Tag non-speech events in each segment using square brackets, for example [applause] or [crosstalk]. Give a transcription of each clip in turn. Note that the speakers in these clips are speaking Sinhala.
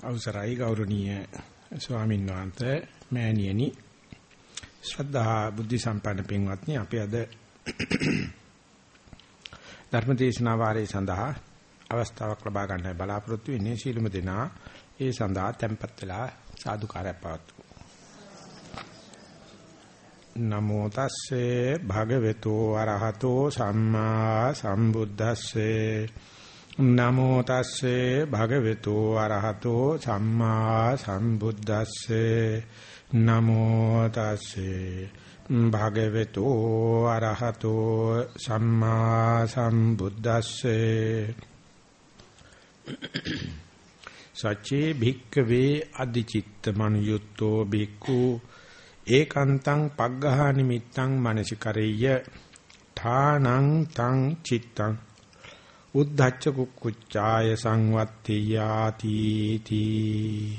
අවසරයි ගෞරවනීය ස්වාමීන් වහන්සේ මෑණියනි. ශ්‍රද්ධා බුද්ධ සම්පන්න පින්වත්නි අපි අද [coughs] ධර්මදේශනා වාරයේ සඳහා අවස්ථාවක් ලබා ගන්න බලාපොරොත්තු වෙන්නේ. සීලමු දෙනා ඒ සඳහා tempත් වෙලා සාදුකාරයක් පවත්වමු. නමෝ තස්සේ භගවතු වරහතෝ සම්මා සම්බුද්දස්සේ නමෝ තස්සේ භගවතු අරහතෝ සම්මා සම්බුද්දස්සේ. නමෝ තස්සේ භගවතු අරහතෝ සම්මා සම්බුද්දස්සේ. සච්චේ භික්කවේ අදිචිත්ත මනුයුත්තෝ භික්ඛු ඒකාන්තං පග්ගහ නිමිත්තං මනසිකරෙය්‍ය. ඨානං තං චිත්තං උද්ධච්ච කුක්කුච්චාය සංවත්තියාති තී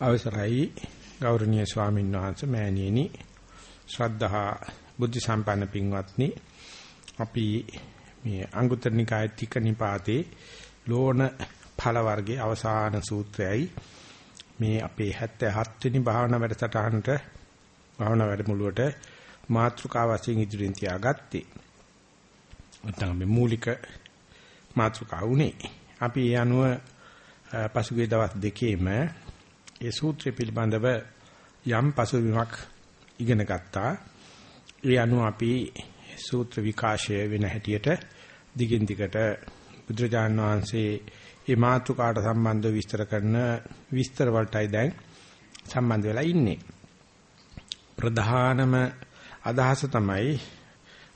අවසරයි ගෞරවනීය ස්වාමීන් වහන්සේ මෑණියනි. ශ්‍රද්ධහා බුද්ධ සම්පන්න පින්වත්නි අපි මේ අංගුත්තර නිකායේ තික නිපාතේ ලෝණ ඵල වර්ගයේ අවසාන සූත්‍රයයි. මේ අපේ 77 වෙනි භාවනා වැඩසටහනට භාවනා වැඩමුළුවට මාතෘකාව වශයෙන් ඉදිරියෙන් තියාගත්තේ. නැත්නම් මේ මූලික මාතෘකාව උනේ. අපි ඒ අනුව පසුගිය දවස් දෙකේම ඒ සූත්‍රය පිළිබඳව යම් පසුබිමක් ඉගෙන ගත්තා. ඒ අනුව අපි සූත්‍ර විකාශය වෙන හැටියට දිගින් දිගට බුදුරජාණන් වහන්සේ මේ මාතෘකාට සම්බන්ධව විස්තර කරන විස්තර වලටයි දැන් සම්බන්ධ වෙලා ඉන්නේ. ප්‍රධානම අදහස තමයි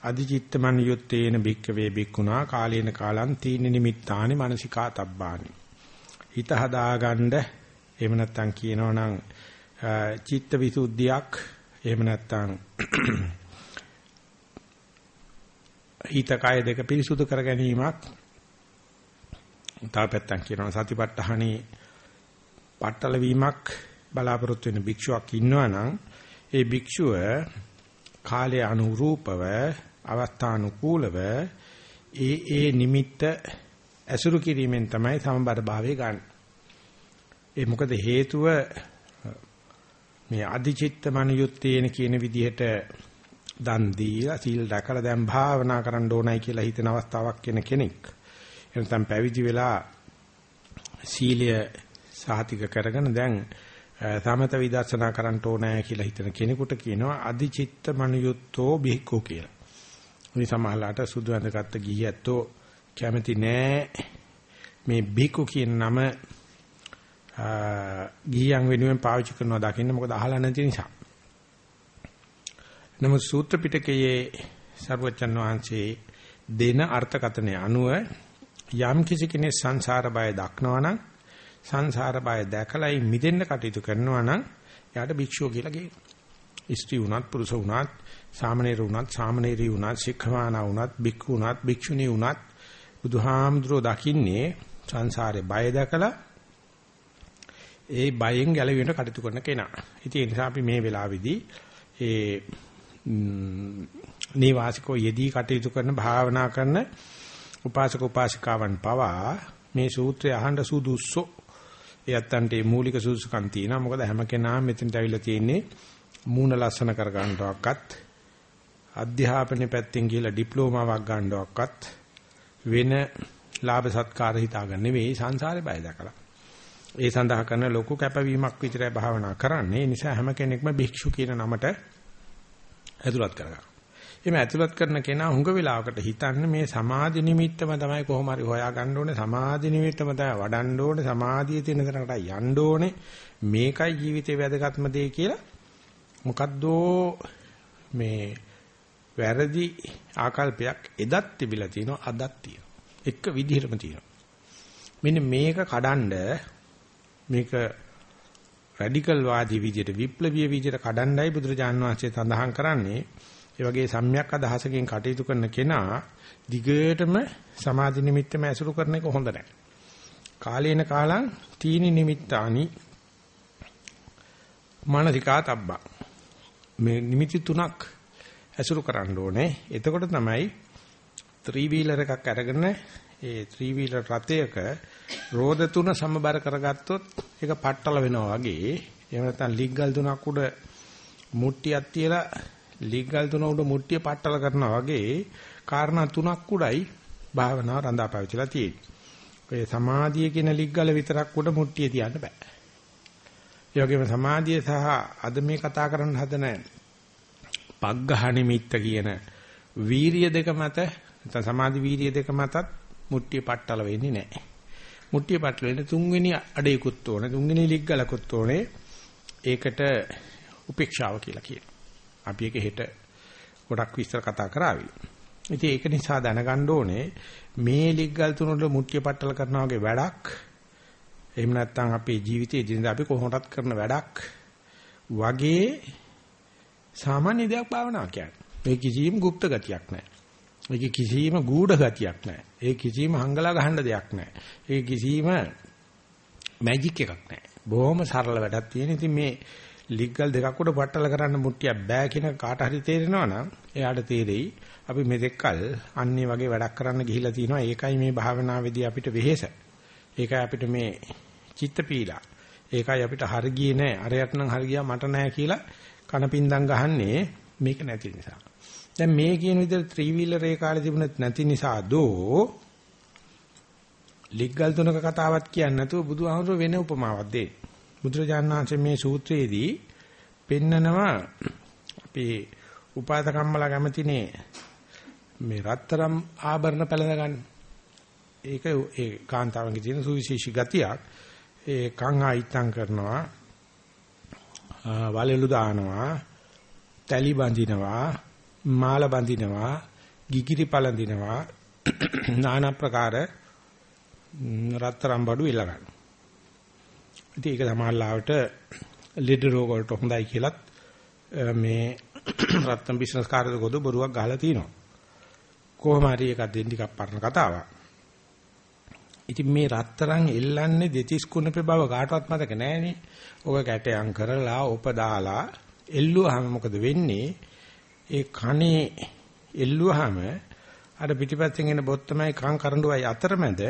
අධිචිත්තමන් යුත්තේන භික්කවේ භික්ුණා කාලේන කාලං තීන නිමිත්තානි මානසිකා තබ්බානි. හිත හදාගන්න එහෙම නැත්නම් කියනවනම් චිත්ත විසුද්ධියක් එහෙම නැත්නම් [clears throat] හිත කය දෙක පිරිසුදු කර ගැනීමක් තව පැත්තක් කියනවා සතිපට්ඨානේ පట్టල වීමක් බලාපොරොත්තු වෙන භික්ෂුවක් ඉන්නවා නම් ඒ භික්ෂුව කාලය අනුරූපව අවස්ථානුකූලව ඒ ඒ නිමිත්ත ඇසුරු කිරීමෙන් තමයි සමබර භාවය ගන්න. ඒ මොකද හේතුව මේ අධිචිත්ත මනියුත්තේන කියන විදිහට දන් දීලා සීල් රැකලා දැන් භාවනා කරන්න ඕනයි කියලා හිතන අවස්ථාවක් කියන කෙනෙක්. එනතම් පැවිදි වෙලා සීලය සාතික කරගෙන දැන් සමත විදර්ශනා කරන්න ඕනෑ කියලා හිතන කෙනෙකුට කියනවා අධිචිත්ත මනියුත්තෝ බිහිකෝ කියලා. මේ සමහරලාට සුදු ඇඳගත්ත ගිහියැත්තෝ කැමති නෑ මේ බිකු කියන නම ගිහියන් වෙනුවෙන් පාවිච්චි කරනවා දකින්න මොකද අහලා නැති නිසා. නමුත් සූත්‍ර පිටකයේ සර්වචන් වහන්සේ දෙන අර්ථකථනය අනුව යම් කිසි කෙනෙක් සංසාර බය දක්නවනම් සංසාර බය දැකලායි මිදෙන්න කටයුතු කරනවා නම් එයාට භික්ෂුව කියලා කියනවා. ස්ත්‍රී වුණත් පුරුෂ වුණත් සාමණේර වුණත් සාමණේරී වුණත් ශික්ෂමානා වුණත් භික්ඛු වුණත් භික්ෂුණී වුණත් බුදුහාමුදුරෝ දකින්නේ සංසාරේ බය දැකලා ඒ බයෙන් ගැලවෙන්න කටයුතු කරන කෙනා. ඉතින් ඒ නිසා අපි මේ වෙලාවේදී ඒ නීවාසිකෝ යෙදී කටයුතු කරන භාවනා කරන උපාසක උපාසිකාවන් පවා මේ සූත්‍රය අහන්න සුදුස්සෝ එයත්න්ට මේ මූලික සුදුසුකම් තියෙනවා. මොකද හැම කෙනාම මෙතනට ඇවිල්ලා තියෙන්නේ මූණ ලස්සන කර ගන්නවක්වත් අධ්‍යාපනයේ පැත්තෙන් ගිහලා ඩිප්ලෝමාවක් ගන්නවක්වත් වෙන ලාභ සත්කාර හිතාගන්න නෙවෙයි සංසාරේ බය දැකලා. ඒ සඳහා කරන ලොකු කැපවීමක් විතරයි භාවනා කරන්නේ. ඒ නිසා හැම කෙනෙක්ම භික්ෂු කියන නමට ඇතුළත් කරගන්න. එimhe ඇතුළත් කරන කෙනා හුඟ වෙලාවකට හිතන්නේ මේ සමාධි නිමිත්තම තමයි කොහොම හරි හොයා ගන්න ඕනේ සමාධි නිමිත්තම තමයි වඩන්න ඕනේ සමාධිය තියෙන තැනකට යන්න ඕනේ මේකයි ජීවිතේ වැදගත්ම දේ කියලා මොකද්ද මේ වැරදි ආකල්පයක් එදත් තිබිලා තියෙනවා අදත් තියෙනවා එක විදිහටම තියෙනවා මෙන්න මේක කඩන්ඩ මේක රැඩිකල් වාදී විදිහට විප්ලවීය විදිහට කඩන්නයි බුදුරජාන් වහන්සේ සඳහන් කරන්නේ ඒ වගේ සම්‍යක් අදහසකින් කටයුතු කරන කෙනා දිගටම සමාධි නිමිත්තම ඇසුරු කරන එක හොඳ නැහැ. කාලේන කාලං තීනි නිමිත්තානි මානසිකා තබ්බා. මේ නිමිති තුනක් ඇසුරු කරන්න ඕනේ. එතකොට තමයි ත්‍රී වීලර් එකක් අරගෙන ඒ ත්‍රී වීලර් රථයක රෝද තුන සමබර කරගත්තොත් ඒක පට්ටල වෙනවා වගේ එහෙම නැත්නම් ලිග්ගල් තුනක් උඩ මුට්ටියක් තියලා ලිග්ගල් තුන උඩ මුට්ටිය පට්ටල කරනවා වගේ කාරණා තුනක් උඩයි භාවනාව රඳාපවතිලා තියෙන්නේ. ඔය සමාධිය කියන ලිග්ගල විතරක් උඩ මුට්ටිය තියන්න බෑ. ඒ වගේම සමාධිය සහ අද මේ කතා කරන්න හදන පග්ඝහ නිමිත්ත කියන වීරිය දෙක මත නැත්නම් සමාධි වීරිය දෙක මතත් මුට්ටිය පට්ටල වෙන්නේ නැහැ. මුට්ටිය පට්ටල වෙන්නේ තුන්වෙනි අඩේකුත් ඕනේ තුන්වෙනි ලිග්ගලකුත් ඕනේ. ඒකට උපේක්ෂාව කියලා කියනවා. අපි ඒක හෙට ගොඩක් විස්තර කතා කරાવી. ඉතින් ඒක නිසා දැනගන්න ඕනේ මේ ලිග්ගල් තුනට මුට්ටිය පට්ටල කරනවා වගේ වැඩක් එහෙම නැත්නම් අපේ ජීවිතයේ දිනදා අපි කොහොමදත් කරන වැඩක් වගේ සාමාන්‍ය දෙයක් භාවනාව කියන්නේ. මේ කිසිම গুপ্ত ගතියක් නැහැ. ඒක කිසිම ගූඪ ගතියක් නැහැ. ඒ කිසිම හංගලා ගහන්න දෙයක් නැහැ. ඒ කිසිම මැජික් එකක් නැහැ. බොහොම සරල වැඩක් තියෙන. ඉතින් මේ ලිග්ගල් දෙකක් උඩ පට්ටල කරන්න මුට්ටියක් බෑ කියන කාට හරි තේරෙනවා නම් එයාට තේරෙයි අපි මෙතෙක්කල් අන්නේ වගේ වැඩක් කරන්න ගිහිලා තිනවා. ඒකයි මේ භාවනාවේදී අපිට වෙහෙස. ඒකයි අපිට මේ චිත්ත පීඩා. ඒකයි අපිට හරි ගියේ නෑ. අරයට නම් හරි ගියා මට නෑ කියලා කනපින්දම් ගහන්නේ මේක නැති නිසා. දැන් මේ කියන විදිහට ත්‍රිවිලර් ඒ කාලේ තිබුණත් නැති නිසා දෝ ලිග්ගල් තුනක කතාවක් කියන්නේ නැතුව බුදුහාමුදුරුවෝ වෙන උපමාවක් දෙයි. බුදුරජාණන් වහන්සේ මේ සූත්‍රයේදී පෙන්නනවා අපේ උපාතකම්මලා කැමතිනේ මේ රත්තරම් ආභරණ පැලඳ ගන්න. ඒක ඒ කාන්තාවන්ගේ තියෙන සුවිශේෂී ගතියක්. ඒ කං ආයිත්තම් කරනවා. වලලු දානවා. තැලි බඳිනවා. මාල බඳිනවා. ගිගිරි පළඳිනවා. [clears throat] নানা ප්‍රකාර රත්තරම් බඩු ඉල්ල ගන්න. ඉතින් ඒක සමහරවිට ලෙඩ රෝග වලට හොඳයි කියලත් මේ [clears throat] රත්තරන් බිස්නස් කාර්යද ගොඩ බොරුවක් ගහලා තිනවා. කොහොම හරි එකක් දෙන්න ටිකක් පරණ කතාවක්. ඉතින් මේ රත්තරන් එල්ලන්නේ දෙතිස් කුණපේ බව කාටවත් මතක නෑනේ. ඔක කැටයන් කරලා ඔප දාලා එල්ලුවාම මොකද වෙන්නේ? ඒ කනේ එල්ලුවාම අර පිටිපස්සෙන් එන බොත්තමයි කන් කරඬුවයි අතරමැද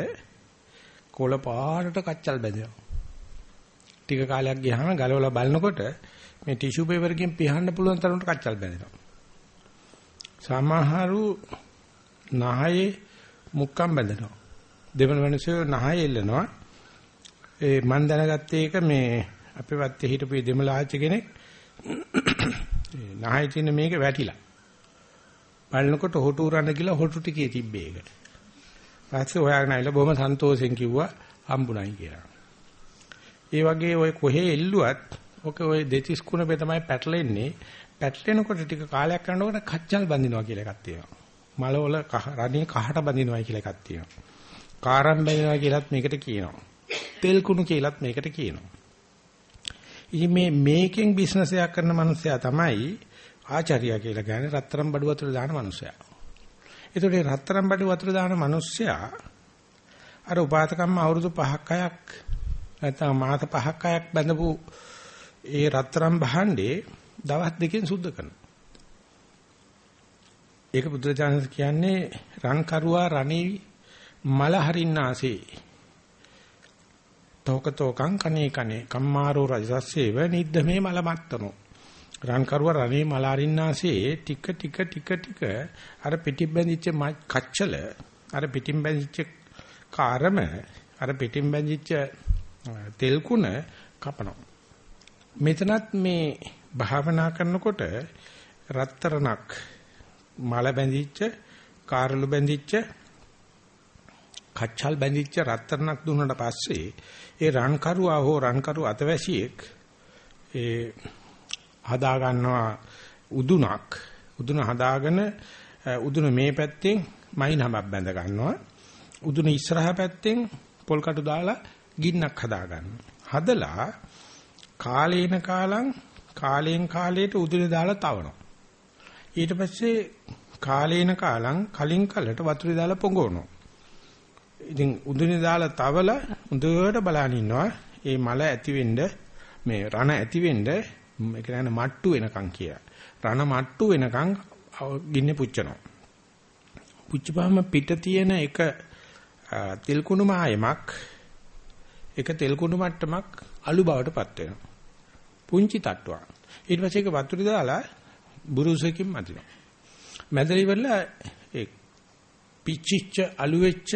කොළ පාටට කච්චල් බැඳෙනවා. ටික කාලයක් ගියාම ගලවලා බලනකොට මේ ටිෂු පේපර් එකෙන් පිහන්න පුළුවන් තරමට කච්චල් බැඳෙනවා. සමහරු නහයේ මුක්කම් බැඳෙනවා. දෙවන වෙනසෙ නහය එල්ලනවා. ඒ මන් දැනගත්තේ ඒක මේ අපේ වත්තේ හිටපු දෙමළ ආච්චි කෙනෙක් [coughs] නහය තියෙන මේක වැටිලා. බලනකොට හොටු උරන්න කියලා හොටු ටිකේ තිබ්බේ ඒක. පස්සේ හොයාගෙන ආවිලා බොහොම සන්තෝෂෙන් කිව්වා හම්බුණයි කියලා. ඒ වගේ ඔය කොහේ එල්ලුවත් ඔක ඔය දෙතිස් කුණපේ තමයි පැටලෙන්නේ. පැටලෙනකොට ටික කාලයක් යනකොට කච්චල් බඳිනවා කියලා එකක් තියෙනවා. මලවල රණේ කහට බඳිනවායි කියලා එකක් තියෙනවා. කාරම් බඳිනවා කියලත් මේකට කියනවා. තෙල් කුණු කියලත් මේකට කියනවා. ඉතින් මේ මේකෙන් බිස්නස් එකක් කරන මනුස්සයා තමයි ආචාර්යයා කියලා කියන්නේ රත්තරන් බඩු වතුර දාන මනුස්සයා. ඒතකොට රත්තරන් බඩු වතුර දාන මනුස්සයා අර උපාතකම්ම අවුරුදු 5ක් 6ක් නැත්නම් මාස 5ක් 6ක් බඳපු ඒ රත්තරන් භාණ්ඩේ දවස් දෙකෙන් සුද්ධ කරනවා. ඒක බුදුරජාණන් කියන්නේ රන් කරුවා රණේ මල හරින්නාසේ. තෝකතෝකං කනේ කනේ කම්මාරෝ රජසස්සේව නිද්දමේ මල මත්තනෝ. රන් කරුවා රණේ මල හරින්නාසේ ටික ටික ටික ටික අර පිටින් බැඳිච්ච කච්චල අර පිටින් බැඳිච්ච කාරම අර පිටින් බැඳිච්ච තෙල් කුණ කපනවා. මෙතනත් මේ භාවනා කරනකොට රත්තරණක් මල බැඳිච්ච කාරළු බැඳිච්ච කච්චල් බැඳිච්ච රත්තරණක් දුන්නට පස්සේ ඒ රන්කරුවා හෝ රන්කරු අතවැසියෙක් ඒ හදා ගන්නවා උදුනක්. උදුන හදාගෙන උදුන මේ පැත්තෙන් මයින්හමක් බැඳ ගන්නවා. උදුන ඉස්සරහ පැත්තෙන් පොල් කටු දාලා ගින්නක් හදා ගන්නවා හදලා කාලේන කාලං කාලයෙන් කාලයට උදුනේ දාලා තවනවා. ඊට පස්සේ කාලේන කාලං කලින් කලට වතුරේ දාලා පොඟවනවා. ඉතින් උඳුනේ දාලා තවලා හොඳට බලන් ඉන්නවා. මේ මල ඇති වෙන්න මේ රණ ඇති වෙන්න ඒ කියන්නේ මට්ටු වෙනකන් කියලා. රණ මට්ටු වෙනකන් ගින්නේ පුච්චනවා. පුච්චපහම පිට තියෙන එක තෙල් කුණු මායමක් එක තෙල් කුණු මට්ටමක් අලු බවටපත් වෙනවා. පුංචි තට්ටුවක්. ඊට පස්සේ ඒක වතුරේ දාලා බුරුසකින් මදිනවා. මැදලි ඉවරලා ඒ පිච්චිච්ච අලු වෙච්ච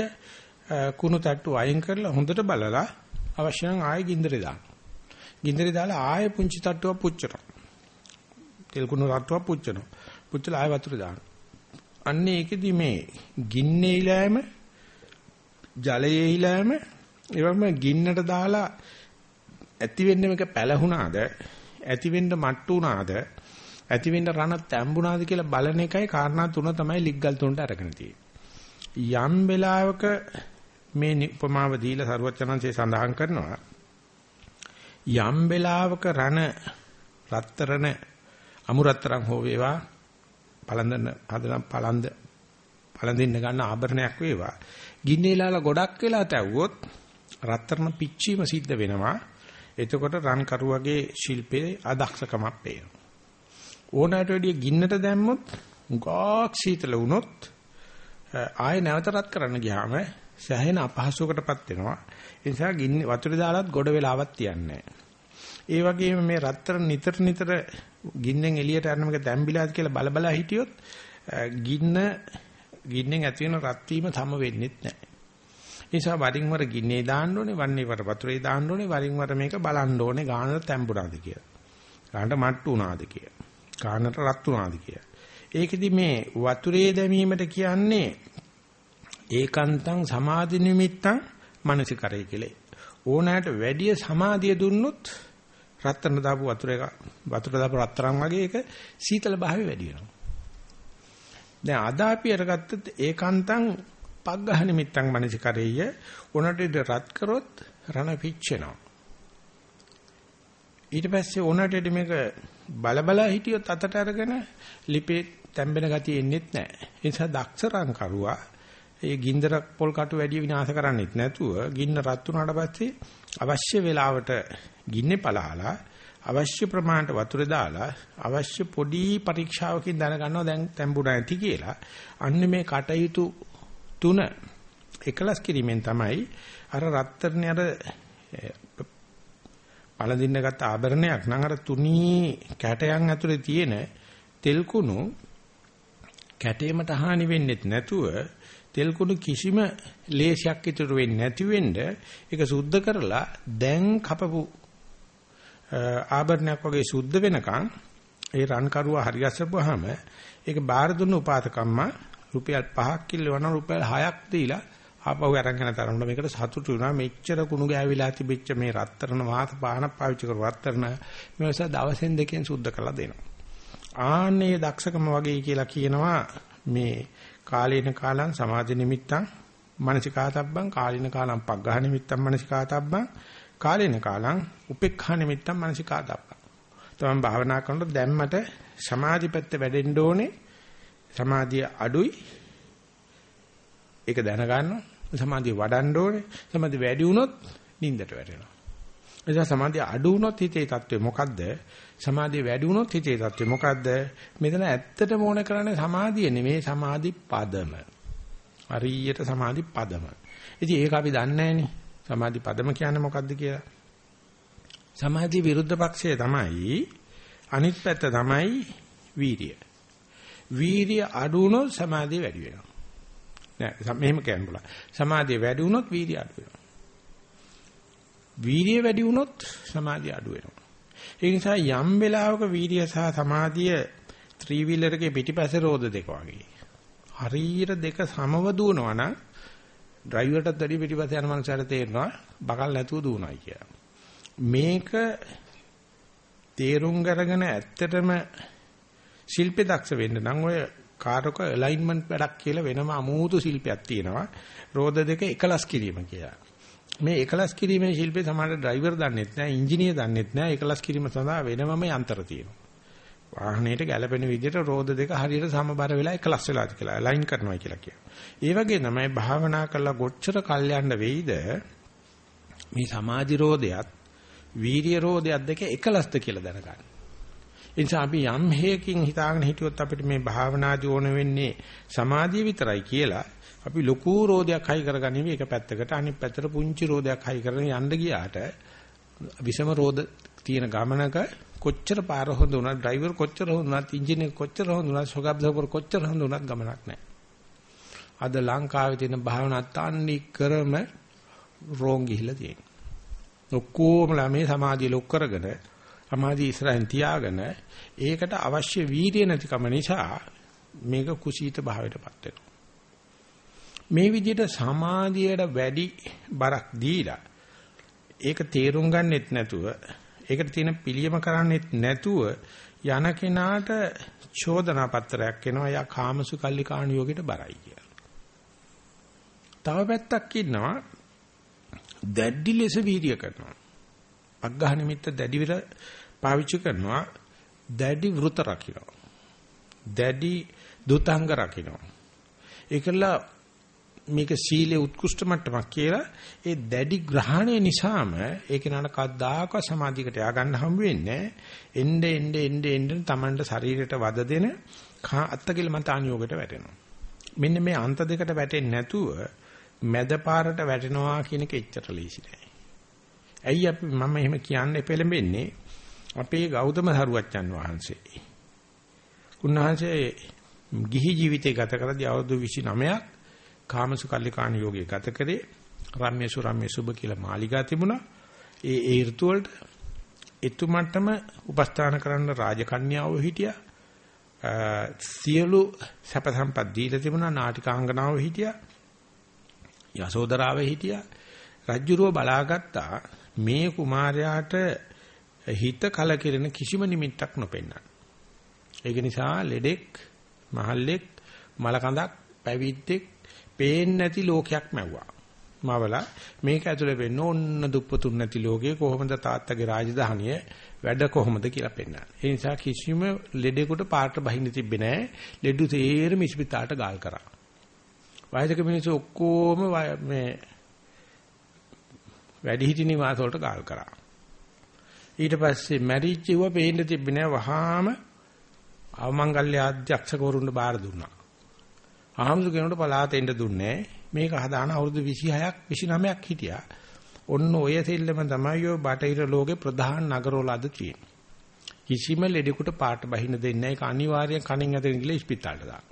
කුණු තට්ටු අයින් කරලා හොඳට බලලා අවශ්‍ය නම් ආයෙ ගින්දරේ දාන්න. ගින්දරේ දාලා ආයෙ පුංචි තට්ටුවක් පුච්චනවා. තෙල් කුණු තට්ටුවක් පුච්චනවා. පුච්චලා ආයෙ වතුර දාන්න. අන්න ඒකෙදි මේ ගින්නේ ඉලෑම ජලයේ ඉලෑම ඒවම ගින්නට දාලා ඇති වෙන්නේ මේක පැලහුණාද ඇති වෙන්න මට්ටු උනාද ඇති වෙන්න රණ තැඹුණාද කියලා බලන එකයි කාරණා තුන තමයි ලිග්ගල් තුනට අරගෙන තියෙන්නේ යම් වෙලාවක මේ උපමාව දීලා සරුවචනන්සේ සඳහන් කරනවා. යම් වෙලාවක රණ රත්තරන අමුරත්තරන් හෝ වේවා පළඳන හදන පළඳ පළඳින්න ගන්න ආභරණයක් වේවා. ගින්නේලාලා ගොඩක් වෙලා තැවුවොත් රත්තරන් පිච්චීම සිද්ධ වෙනවා. එතකොට රන් කරුවගේ ශිල්පයේ අදක්ෂකමක් පේනවා. ඕනෑට වැඩිය ගින්නට දැම්මොත් ගාක් සීතල වුණොත් ආයෙ නැවත රත් කරන්න ගියාම සෑහෙන අපහසුවකටපත් වෙනවා ඒ නිසා ගින්න වතුරේ දාලත් ගොඩ වෙලාවක් තියන්නේ ඒ වගේම මේ රත්තරන් නිතර නිතර ගින්නෙන් එළියට යන එක දැම්බිලාද කියලා බල බල හිටියොත් ගින්න ගින්නෙන් ඇති වෙන රත් වීම සම වෙන්නේ නැහැ. නිසා වරින් වර ගින්නේ දාන්න ඕනේ, වන්නේ වර වතුරේ දාන්න ඕනේ, වරින් වර මේක බලන්න ඕනේ ගානට තැඹුණාද කියලා. ගානට මට්ටු වුණාද කියලා. ගානට රත් වුණාද කියලා. ඒකෙදි මේ වතුරේ දැමීමට කියන්නේ ඒකාන්තං සමාධි නිමිත්තං මනසිකරය කියලා. ඕනෑට වැඩි සමාධිය දුන්නොත් රත්තරන් දාපු වතුර එක වතුර දාපු රත්තරන් වගේ එක සීතල භාවය වැඩි වෙනවා. දැන් අද අපි අරගත්තත් ඒකාන්තං පග්ගහ නිමිත්තං මනසිකරෙය උනට රත් කරොත් රණ පිච්චෙනවා. ඊට පස්සේ උනට මේක බල බල හිටියොත් අතට අරගෙන ලිපේ තැම්බෙන ගතිය එන්නේත් නැහැ. ඒ නිසා දක්ෂ රන් කරුවා ඒ ගින්දර පොල් කටු වැඩි විනාශ කරන්නෙත් නැතුව ගින්න රත් වුණාට පස්සේ අවශ්‍ය වෙලාවට ගින්නේ පළහලා අවශ්‍ය ප්‍රමාණයට වතුර දාලා අවශ්‍ය පොඩි පරීක්ෂාවකින් දැනගන්නවා දැන් තැඹුණා ඇති කියලා. අන්න මේ කටයුතු තුන එකලස් කිරීමෙන් තමයි අර රත්තරනේ අර පළඳින්න ගත්ත ආභරණයක් නම් අර තුනී කැටයන් ඇතුලේ තියෙන තෙල් කුණු කැටේමට හානි වෙන්නේ නැතුව තෙල් කුණු කිසිම ලේසියක් ඉතුරු වෙන්නේ නැති වෙන්න ඒක සුද්ධ කරලා දැන් කපපු ආභරණයක් වගේ සුද්ධ වෙනකන් ඒ රන් කරුවා හරියස්සපුවාම ඒක බාර දුන්න උපාතකම්ම රුපියල් 5ක් කිල්ලවන රුපියල් 6ක් දීලා ආපහු අරන් යන තරමට මේකට සතුටු වුණා මෙච්චර කුණු ගෑවිලා තිබිච්ච මේ රත්තරන වාත පාන පාවිච්චි කරු රත්තරන මේවස දවසෙන් දෙකෙන් සුද්ධ කරලා දෙනවා. ආන්නේ දක්ෂකම වගේ කියලා කියනවා මේ කාලේන කාලං සමාධි නිමිත්තං මනසිකාතබ්බං කාලින කාලං පග්ඝහ නිමිත්තං මනසිකාතබ්බං කාලේන කාලං උපේක්ඛා නිමිත්තං මනසිකාතබ්බං. තමන් භාවනා කරනකොට දැම්මට සමාධි පැත්ත වැඩෙන්න ඕනේ. සමාධිය අඩුයි. ඒක දැනගන්නවා. සමාධිය වඩන්න ඕනේ. සමාධිය වැඩි වුණොත් නිින්දට වැටෙනවා. එනිසා සමාධිය අඩු වුණොත් හිතේ තත්ත්වය මොකද්ද? සමාධිය වැඩි වුණොත් හිතේ තත්ත්වය මොකද්ද? මෙතන ඇත්තටම ඕන කරන්නේ සමාධිය නෙමෙයි සමාධි පදම. හරියට සමාධි පදම. ඉතින් ඒක අපි දන්නේ නැහනේ. සමාධි පදම කියන්නේ මොකද්ද කියලා? සමාධි විරුද්ධ පක්ෂය තමයි අනිත් පැත්ත තමයි වීරිය. වීරිය අඩු වුණොත් සමාධිය වැඩි වෙනවා. නෑ මෙහෙම කියන්න බුණා සමාධිය වැඩි වුණොත් වීරිය අඩු වෙනවා. වීරිය වැඩි වුණොත් සමාධිය අඩු වෙනවා. ඒ නිසා යම් වෙලාවක වීර්ය සහ සමාධිය ත්‍රිවිලර් එකේ පිටිපස්සේ රෝද දෙක වගේ. හරියට දෙක සමව දුවනවා නම් ඩ්‍රයිවර්ටත් වැඩි පිටිපස්සේ යන මනුස්සයර තේරෙනවා බකල් නැතුව දුවනයි කියලා. මේක තේරුම් ගරගෙන ඇත්තටම ශිල්පේ දක්ෂ වෙන්න නම් ඔය කාර්ක ඇලයින්මන්ට් වැඩක් කියලා වෙනම අමුතු ශිල්පයක් තියෙනවා. රෝද දෙක එකලස් කිරීම කියලා. මේ එකලස් කිරීමේ ශිල්පේ සමහර ඩ්‍රයිවර් දන්නෙත් නැහැ, ඉංජිනේර දන්නෙත් නැහැ. එකලස් කිරීම සඳහා වෙනමම යන්ත්‍ර තියෙනවා. වාහනයට ගැළපෙන විදිහට රෝද දෙක හරියට සමබර වෙලා එකලස් වෙලාද කියලා අලයින් කරනවා කියලා කියනවා. ඒ වගේ තමයි භාවනා කරලා ගොච්චර කල් යන්න වෙයිද මේ සමාධි රෝදයත් වීර්ය රෝදයත් දෙක එකලස්ද කියලා දැනගන්න. ඒ නිසා අපි යම් හේකින් හිතාගෙන හිටියොත් අපිට මේ භාවනාදී ඕන වෙන්නේ සමාධිය විතරයි කියලා අපි ලොකු රෝදයක් හයි කරගන්නේ එක පැත්තකට අනිත් පැත්තට පුංචි රෝදයක් හයි කරගෙන යන්න ගියාට විසම රෝද තියෙන ගමනක කොච්චර පාර හොඳ වුණත් ඩ්‍රයිවර් කොච්චර හොඳ වුණත් එන්ජින් එක කොච්චර හොඳ වුණත් ශොගබ්දපර කොච්චර හොඳ වුණත් ගමනක් නැහැ. අද ලංකාවේ තියෙන භාවනා තන්නේ කරම රෝන් ගිහිලා තියෙනවා. ඔක්කොම ළමේ සමාධිය ලොක් කරගෙන සමාධිය ඉස්සරහින් තියාගෙන ඒකට අවශ්‍ය වීර්ය නැතිකම නිසා මේක කුසීත භාවයටපත් වෙනවා. මේ විදිහට සමාධියට වැඩි බරක් දීලා ඒක තේරුම් ගන්නෙත් නැතුව ඒකට තියෙන පිළියම කරන්නෙත් නැතුව යන කෙනාට චෝදනා පත්‍රයක් එනවා යා කාමසුකල්ලි කාණ යෝගයට බරයි කියලා. තව පැත්තක් ඉන්නවා දැඩි ලෙස වීර්ය කරනවා. අග්ගහ නිමිත්ත දැඩි විර පාවිච්චි කරනවා දැඩි වෘත රකින්න. දැඩි දුතාංග රකින්න. ඒකලා මේක සීලේ උත්කෘෂ්ඨ මට්ටමක් කියලා ඒ දැඩි ග්‍රහණය නිසාම ඒක නන කද්දාක සමාධියකට ය아가න්න හම් වෙන්නේ එnde එnde එnde එnde තමන්ට ශරීරයට වද දෙන අත්තකිල මත ආනියෝගයට වැටෙනවා. මෙන්න මේ අන්ත දෙකට වැටෙන්නේ නැතුව මැද පාරට වැටෙනවා කියන එක එච්චර ලීසි නෑ. ඇයි අපි මම එහෙම කියන්නේ පෙළඹෙන්නේ? අපේ ගෞතම සරුවච්චන් වහන්සේ. උන්වහන්සේ ගිහි ජීවිතය ගත කරදී අවුරුදු 29ක් කාමසුකල්ලිකාණ යෝගයේ ගත කරේ රම්‍ය සුරම්‍ය සුබ කියලා මාලිගා තිබුණා. ඒ ඒ ඍතු වලට එතුමන්ටම උපස්ථාන කරන්න රාජකන්‍යාව හිටියා. සියලු සැප සම්පත් දීලා තිබුණා නාටිකාංගනාව හිටියා. යසෝදරාව හිටියා. රජ්ජුරුව බලාගත්තා මේ කුමාරයාට හිත කලකිරෙන කිසිම නිමිත්තක් නොපෙන්නන. ඒක නිසා ලෙඩෙක්, මහල්ලෙක්, මලකඳක්, පැවිද්දෙක් පේන්නේ නැති ලෝකයක් මැව්වා. මවලා මේක ඇතුලේ වෙන්න ඕන්න දුප්පතුන් නැති ලෝකේ කොහොමද තාත්තගේ රාජධානිය වැඩ කොහොමද කියලා පෙන්නන. ඒ නිසා කිසිම ලෙඩෙකුට පාට බහින්න තිබ්බේ නැහැ. ලෙඩු තේරෙම ඉස්පිතාලට ගාල් කරා. වයසක මිනිස්සු ඔක්කොම මේ වැඩිහිටි නිවාස වලට ගාල් කරා. ඊට පස්සේ මැරිච්ච ඉව පේන්න තිබ්බේ නැහැ. වහාම අවමංගල්‍ය අධ්‍යක්ෂකවරුන්ට බාර දුන්නා. ආහම්සු කෙනෙකුට පලාත එන්න දුන්නේ මේක හදාන අවුරුදු 26ක් 29ක් හිටියා. ඔන්න ඔය සෙල්ලම තමයි ඔය බටහිර ලෝකේ ප්‍රධාන නගරවල අද තියෙන්නේ. කිසිම ලෙඩෙකුට පාට බහින්න දෙන්නේ නැහැ. ඒක අනිවාර්යෙන් කණින් ඇදගෙන ගිහලා ඉස්පිතාලට දාන්න.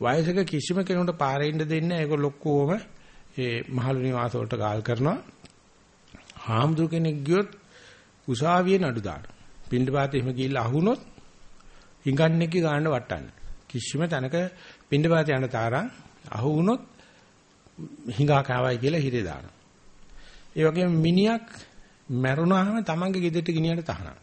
වයසක කිසිම කෙනෙකුට පාරේ ඉන්න දෙන්නේ නැහැ. ඒක ලොක්කෝම ඒ මහලු නිවාස වලට ගාල් කරනවා. හාමුදුර කෙනෙක් ගියොත් උසාවියේ නඩු දාන. පින්ඩපාතේ එහෙම ගිහිල්ලා අහුනොත් හිඟන්නේකේ ගාන්න වටන්න. කිසිම තැනක පින්ඩපාත යන තාරං අහු වුණොත් හිඟා කාවයි කියලා හිරේ දානවා. ඒ වගේම මිනිහක් මැරුණාම තමන්ගේ ගෙදරට ගෙනියන්න තහනම්.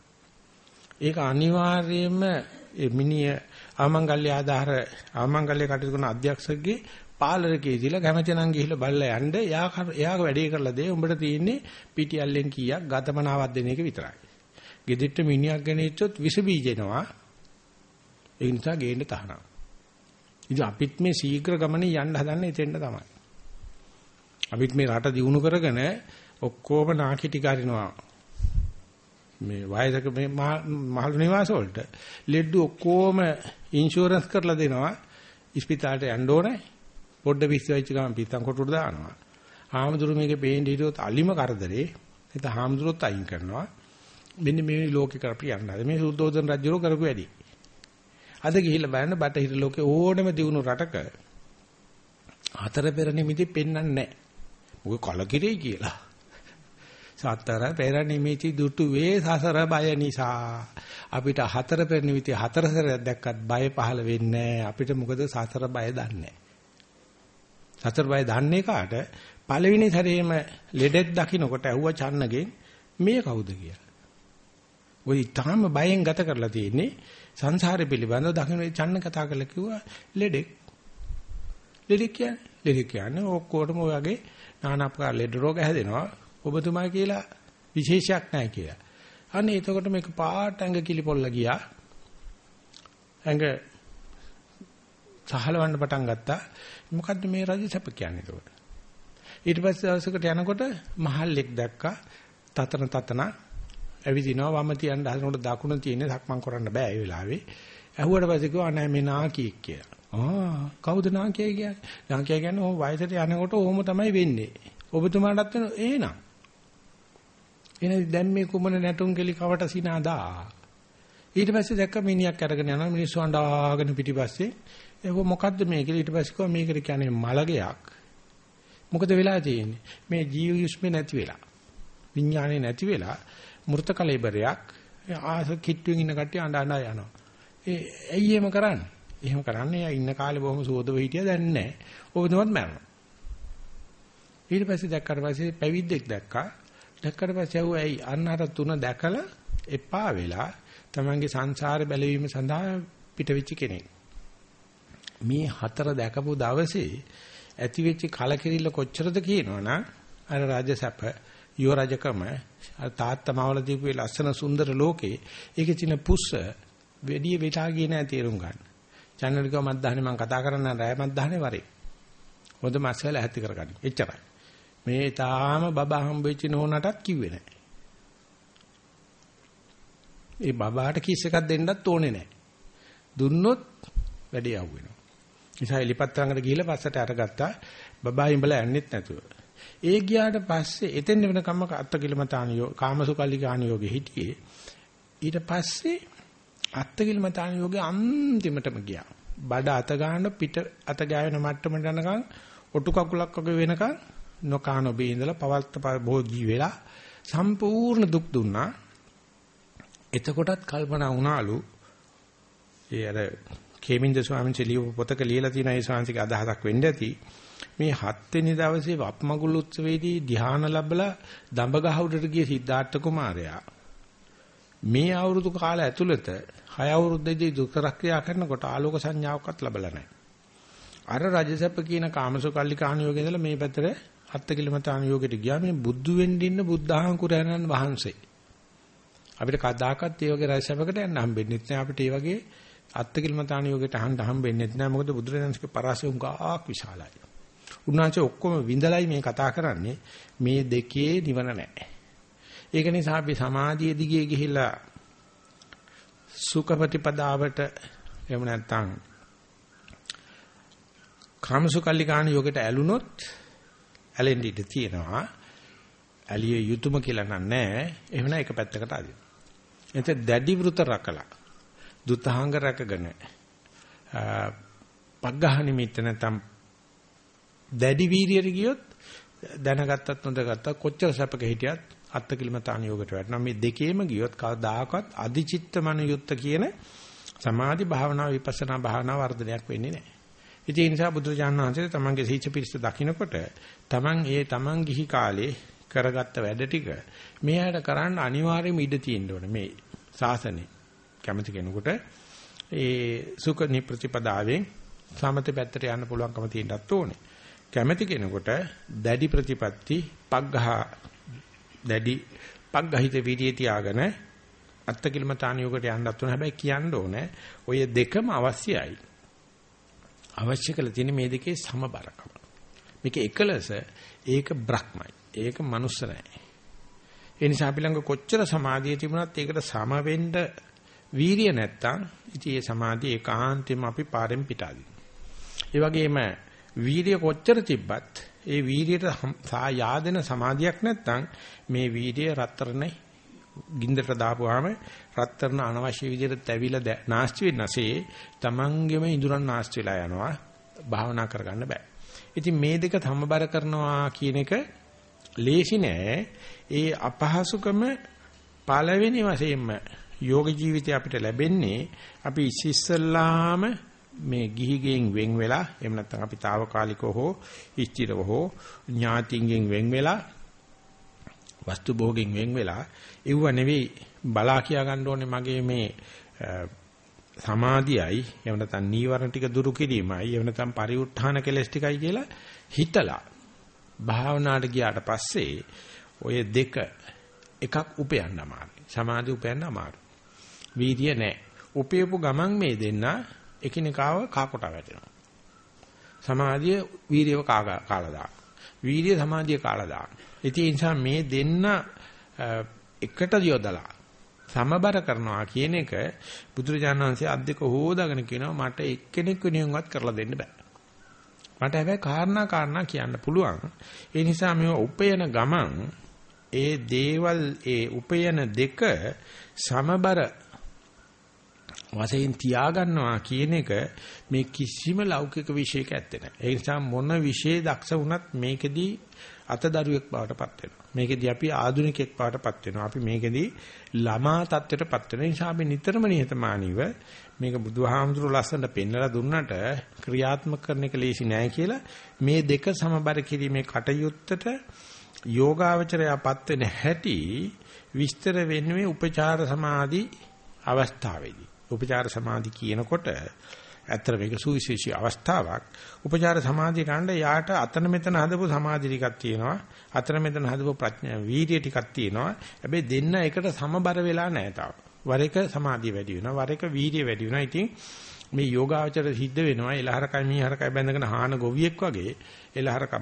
ඒක අනිවාර්යයෙන්ම ඒ මිනිය ආමංගල්‍ය ආධාර ආමංගල්‍ය කටයුතු කරන අධ්‍යක්ෂකගේ පාලරකේ දීලා කැමති නම් ගිහිල්ලා බලලා යන්න එයා එයාක වැඩේ කරලා දෙයි උඹට තියෙන්නේ පිටියල්ලෙන් කීයක් ගතමනාවක් දෙන එක විතරයි. ගෙදෙට්ට මිනිහක් ගෙනෙච්චොත් විස බීජෙනවා. ඒ නිසා ගේන්න තහනම්. ඉතින් අපිත් මේ ශීඝ්‍ර ගමනේ යන්න හදන්නේ එතෙන්ට තමයි. අපිත් මේ රට දියුණු කරගෙන ඔක්කොම නාකි ටික අරිනවා. මේ වයසක මේ මහලු නිවාස වලට ලෙඩ්ඩු ඔක්කොම ඉන්ෂුරන්ස් කරලා දෙනවා. ඉස්පිතාලට යන්න ඕනේ. පොඩ්ඩ පිස්සුවෙච්ච ගමන් පිටං කොටුට දානවා. හාමුදුරු මේකේ පේන්න හිටියොත් අලිම කරදරේ. ඒත් හාමුදුරුවොත් අයින් කරනවා. මෙන්න මේ ලෝකේ කරපි යන්න. මේ සුද්ධෝදන රජුරෝ කරපු වැඩි. අද ගිහිල්ලා බලන්න බටහිර ලෝකේ ඕනම දිනු රටක හතර පෙර නිමිති පෙන්වන්නේ නැහැ. මොකද කලකිරෙයි කියලා. සතර පෙර නිමිති දුටු වේ සසර බය නිසා අපිට හතර පෙර නිමිති හතර සැරයක් දැක්කත් බය පහළ වෙන්නේ අපිට මොකද සතර බය දන්නේ සතර බය දන්නේ කාට පළවෙනි සැරේම ලෙඩෙක් දකින්නකොට ඇහුවා චන්නගෙන් මේ කවුද කියලා. ඔය ඊටාම බයෙන් ගත කරලා තියෙන්නේ සංසාරය පිළිබඳව දකින්න චන්න කතා කරලා කිව්වා ලෙඩෙක්. ලෙඩෙක් කියන්නේ ලෙඩෙක් කියන්නේ ඔක්කොටම ඔය වගේ নানা ආකාර ලෙඩ රෝග හැදෙනවා. ඔබතුමා කියලා විශේෂයක් නැහැ කියලා. අනේ එතකොට මේක පාට ඇඟ කිලිපොල්ල ගියා. ඇඟ සහලවන්න පටන් ගත්තා. මොකද්ද මේ රජ සැප කියන්නේ එතකොට? ඊට පස්සේ දවසකට යනකොට මහල්ලෙක් දැක්කා. තතන තතන ඇවිදිනවා වම තියන්න හදනකොට දකුණ තියෙන්නේ සක්මන් කරන්න බෑ ඒ වෙලාවේ. ඇහුවට පස්සේ කිව්වා නෑ මේ නාකියෙක් කියලා. ආ කවුද නාකිය කියන්නේ? නාකිය කියන්නේ ඕ වයසට යනකොට ඕම තමයි වෙන්නේ. ඔබතුමාටත් වෙන එහෙනම්. එහෙනම් දැන් මේ කුමන නැටුම් කෙලි කවට සිනාදා. ඊට පස්සේ දැක්ක මිනිහක් අරගෙන යනවා මිනිස්සු අඬාගෙන පිටිපස්සේ ඒක මොකද්ද මේ කියලා ඊට පස්සේ කිව්වා මේකට කියන්නේ මලගයක්. මොකද වෙලා තියෙන්නේ? මේ ජීව යුස්මේ නැති වෙලා. විඥානේ නැති වෙලා මෘත කලෙබරයක් ආස කිට්ටුවෙන් ඉන්න කට්ටිය අඬ අඬ යනවා. ඒ ඇයි එහෙම කරන්නේ? එහෙම කරන්නේ යා ඉන්න කාලේ බොහොම සුවදව හිටියා දැන් නැහැ. ඔබ තුමත් මැරෙනවා. ඊට පස්සේ දැක්කට පස්සේ පැවිද්දෙක් දැක්කා. දැක්කට පස්සේ ඇහුවා ඇයි අන්න අර තුන දැකලා එපා වෙලා තමන්ගේ සංසාර බැලවීම සඳහා පිටවිච්ච කෙනෙක්. මේ හතර දැකපු දවසේ ඇති වෙච්ච කලකිරිල්ල කොච්චරද කියනවනම් අර රාජසැප යෝ රජකම තාත්තා මවල දීපු ලස්සන සුන්දර ලෝකේ ඒකේ තියෙන පුස්ස වෙඩිය වෙටා ගියේ නැහැ තේරුම් ගන්න. චන්නලිකව මත්දහනේ මම කතා කරන්න රෑ මත්දහනේ වරේ. හොඳ මාසෙල ඇහැති කරගන්න. එච්චරයි. මේ තාම බබා හම්බෙච්ච නෝනටත් කිව්වේ නැහැ. ඒ බබාට කිස් එකක් දෙන්නත් ඕනේ නැහැ. දුන්නොත් වැඩේ යව් වෙනවා. නිසා එලිපත් ළඟට ගිහිල්ලා පස්සට අරගත්තා. බබා ඉඹලා යන්නෙත් නැතුව. ඒ ගියාට පස්සේ එතෙන් වෙනකම්ම අත්තකිලමතාන යෝ කාමසුකල්ලිකාන යෝගේ හිටියේ. ඊට පස්සේ අත්තකිලමතාන යෝගේ අන්තිමටම ගියා. බඩ අත ගන්න පිට අත ගෑවෙන මට්ටමට යනකම් ඔටු කකුලක් වගේ වෙනකම් නොකාන ඔබේ ඉඳලා පවල්ත භෝගී වෙලා සම්පූර්ණ දුක් දුන්නා. එතකොටත් කල්පනා වුණාලු ඒ අර කේමින්ද ස්වාමීන් වහන්සේ ලියපු පොතක ලියලා තියෙන ඒ ශාන්තික අදහසක් වෙන්න ඇති. මේ හත්වෙනි දවසේ වප්මගුල් උත්සවයේදී ධ්‍යාන ලැබලා දඹගහ උඩට ගිය සිද්ධාර්ථ කුමාරයා මේ අවුරුදු කාලය ඇතුළත හය අවුරුද්දේදී දුක්ඛ ක්‍රියා කරනකොට ආලෝක සංඥාවක්වත් ලැබලා නැහැ. අර රජසප්ප කියන කාමසුකල්ලි කාණියෝගේ ඉඳලා මේ පැත්තට අත්ති කිලමතාන යෝගයට ගියා මේ බුද්ධ වෙන්න ඉන්න බුද්ධහංකුරයන්න් වහන්සේ. අපිට කදාකත් ඒ වගේ රජසප්පකට යන්න හම්බෙන්නේ නැහැ. අපිට ඒ වගේ අත්ති කිලමතාන යෝගයට අහන්න හම්බෙන්නේ නැහැ. මොකද බුදුරජාණන්ගේ පරාසය උගාක් විශාලයි. උන්වහන්සේ ඔක්කොම විඳලයි මේ කතා කරන්නේ. මේ දෙකේ නිවන නැහැ. ඒක නිසා අපි සමාධිය දිගේ ගිහිල්ලා සුඛ ප්‍රතිපදාවට එහෙම නැත්නම් කාමසුකල්ලිකාණ යෝගයට ඇලුනොත් ඇලෙන්න ඉඩ තියෙනවා. ඇලිය යුතුයම කියලා නෑ. එහෙම එක පැත්තකට ආදී. එතෙන් දැඩි වෘත රකලා දුතහංග රැකගෙන පග්ගහ නිමිත්ත නැත්නම් දැඩි වීරියට ගියොත් දැනගත්තත් නොදගත්තත් කොච්චර සැපක හිටියත් අත්කිලමතාන යෝගයට වැටෙනවා මේ දෙකේම ගියොත් කවදාකවත් අදිචිත්ත මනුයුක්ත කියන සමාධි භාවනා විපස්සනා භාවනා වර්ධනයක් වෙන්නේ නැහැ. ඉතින් ඒ නිසා බුදුරජාණන් වහන්සේ තමන්ගේ සීච පිරිස දකින්නකොට තමන් ඒ තමන් ගිහි කාලේ කරගත්ත වැඩ ටික මෙයාට කරන්න අනිවාර්යයෙන්ම ඉඩ තියෙන්න ඕනේ මේ ශාසනය. කැමති කෙනෙකුට ඒ සුඛ නිප්‍රතිපදාවෙන් සමත පැත්තට යන්න පුළුවන්කම තියෙන්නත් ඕනේ. කැමැති කෙනෙකුට දැඩි ප්‍රතිපatti පග්ඝහ දැඩි පග්ඝහිත විදියේ තියාගෙන අත්තකිලමතාන යෝගයට යන්නත් ඕන. හැබැයි කියන්න ඕනේ ඔය දෙකම අවශ්‍යයි. අවශ්‍ය කළ තියෙන මේ දෙකේ සමබරකම. මේක එකලස ඒක බ්‍රහ්මයි. ඒක මනුස්ස නැහැ ඒ නිසා අපි ළඟ කොච්චර සමාධිය තිබුණත් ඒකට සම වෙන්න වීරිය නැත්තම් ඉතින් ඒ සමාධිය ඒකාන්තයෙන්ම අපි පාරෙන් පිටාදී ඒ වගේම වීරිය කොච්චර තිබ්බත් ඒ වීරියට යාදෙන සමාධියක් නැත්නම් මේ වීරිය රත්තරනේ ගින්දරට දාපුවාම රත්තරන අනවශ්‍ය විදිහට තැවිලා නාස්ති වෙන්නසේ තමන්ගෙම ඉඳුරන් නාස්ති වෙලා යනවා භාවනා කරගන්න බෑ. ඉතින් මේ දෙක සමබර කරනවා කියන එක ලේසි නෑ. ඒ අපහසුකම පළවෙනි වශයෙන්ම යෝග ජීවිතය අපිට ලැබෙන්නේ අපි ඉස්සෙල්ලාම මේ ගිහිගෙන් වෙන් වෙලා එහෙම නැත්නම් අපි తాවකාලිකව හෝ ස්ථිරව හෝ ඥාතිගෙන් වෙන් වෙලා වස්තු භෝගෙන් වෙන් වෙලා ඒව නෙවෙයි බලා කියා ගන්න ඕනේ මගේ මේ සමාධියයි එහෙම නැත්නම් නීවරණ ටික දුරු කිරීමයි එහෙම නැත්නම් පරිඋත් ทาน කෙලස් ටිකයි කියලා හිතලා භාවනාට ගියාට පස්සේ ඔය දෙක එකක් උපයන්න අමාරුයි. සමාධිය උපයන්න අමාරුයි. වීර්ය නැහැ. උපයපු ගමන් මේ දෙන්නා එකිනෙකාව කාකොට වැටෙනවා. සමාධිය වීරියව කාලා දාන. වීරිය සමාධිය කාලා දාන. ඉතින් ඒ නිසා මේ දෙන්න එකට යොදලා සමබර කරනවා කියන එක බුදුරජාණන් වහන්සේ අද්දක හොදාගෙන කියනවා මට එක්කෙනෙක් වෙනුවෙන්වත් කරලා දෙන්න බෑ. මට හැබැයි කාරණා කාරණා කියන්න පුළුවන්. ඒ නිසා මේ උපයන ගමන් ඒ දේවල් ඒ උපයන දෙක සමබර වශයෙන් තියාගන්නවා කියන එක මේ කිසිම ලෞකික විශේෂයක ඇත්තේ නැහැ. ඒ නිසා මොන විශේෂ දක්ෂ වුණත් මේකෙදී අතදරුවෙක් බවට පත් වෙනවා. මේකෙදී අපි ආධුනිකෙක් බවට පත් වෙනවා. අපි මේකෙදී ළමා තත්ත්වයට පත් වෙනවා. ඒ නිසා අපි නිතරම නිහතමානීව මේක බුදුහාමුදුරු ලස්සනට පෙන්වලා දුන්නට ක්‍රියාත්මක කරන එක ලේසි නෑ කියලා මේ දෙක සමබර කිරීමේ කටයුත්තට යෝගාවචරයපත් වෙන හැටි විස්තර වෙන්නේ උපචාර සමාධි අවස්ථාවේදී. උපචාර සමාධි කියනකොට ඇත්තට මේක සුවිශේෂී අවස්ථාවක්. උපචාර සමාධිය ගන්න යාට අතන මෙතන හදපු සමාධි ටිකක් තියෙනවා. අතන මෙතන හදපු ප්‍රඥා වීර්ය ටිකක් තියෙනවා. හැබැයි දෙන්න එකට සමබර වෙලා නැහැ තාම. වර එක සමාධිය වැඩි වෙනවා. වර එක වීර්ය වැඩි වෙනවා. ඉතින් මේ යෝගාචර සිද්ධ වෙනවා. එලහරකයි මීහරකයි බැඳගෙන හාන ගොවියෙක් වගේ එලහරක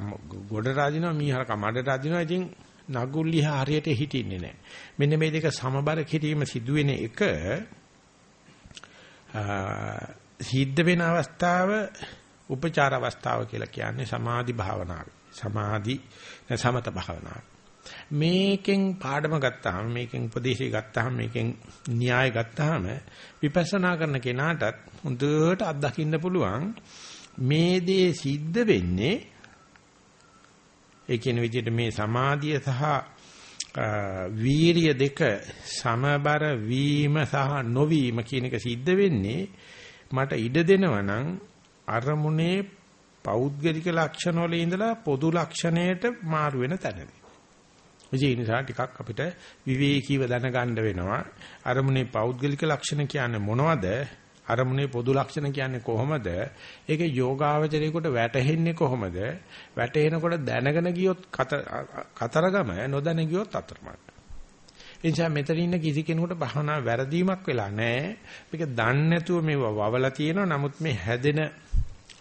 ගොඩ රාදිනවා මීහරක මඩ රාදිනවා. ඉතින් නගුල්ලිහ හරියට හිටින්නේ නැහැ. මෙන්න මේ දෙක සමබර කිරීම සිදුවෙන එක සිද්ධ වෙන අවස්ථාව උපචාර අවස්ථාව කියලා කියන්නේ සමාධි භාවනාව. සමාධි සමත භාවනාව. මේකෙන් පාඩම ගත්තාම මේකෙන් උපදේශය ගත්තාම මේකෙන් න්‍යාය ගත්තාම විපස්සනා කරන කෙනාටත් හොඳට අත්දකින්න පුළුවන් මේ දේ සිද්ධ වෙන්නේ ඒ කියන විදිහට මේ සමාධිය සහ වීරිය දෙක සමබර වීම සහ නොවීම කියන එක සිද්ධ වෙන්නේ මට ඉඩ දෙනවා නම් අරමුණේ පෞද්ගලික ලක්ෂණ වල ඉඳලා පොදු ලක්ෂණයට මාරු වෙන තැනදී. ඒ නිසා ටිකක් අපිට විවේකීව දැනගන්න වෙනවා. අරමුණේ පෞද්ගලික ලක්ෂණ කියන්නේ මොනවද? අරමුණේ පොදු ලක්ෂණ කියන්නේ කොහොමද? ඒක යෝගාවචරයේකට වැටහෙන්නේ කොහොමද? වැටෙනකොට දැනගෙන ගියොත් කතරගම නොදැන ගියොත් අතරමඟ. ඒ නිසා මෙතන ඉන්න කිසි කෙනෙකුට භවනා වැරදීමක් වෙලා නැහැ. මේක දන්නේ නැතුව මේව වවලා තියෙනවා. නමුත් මේ හැදෙන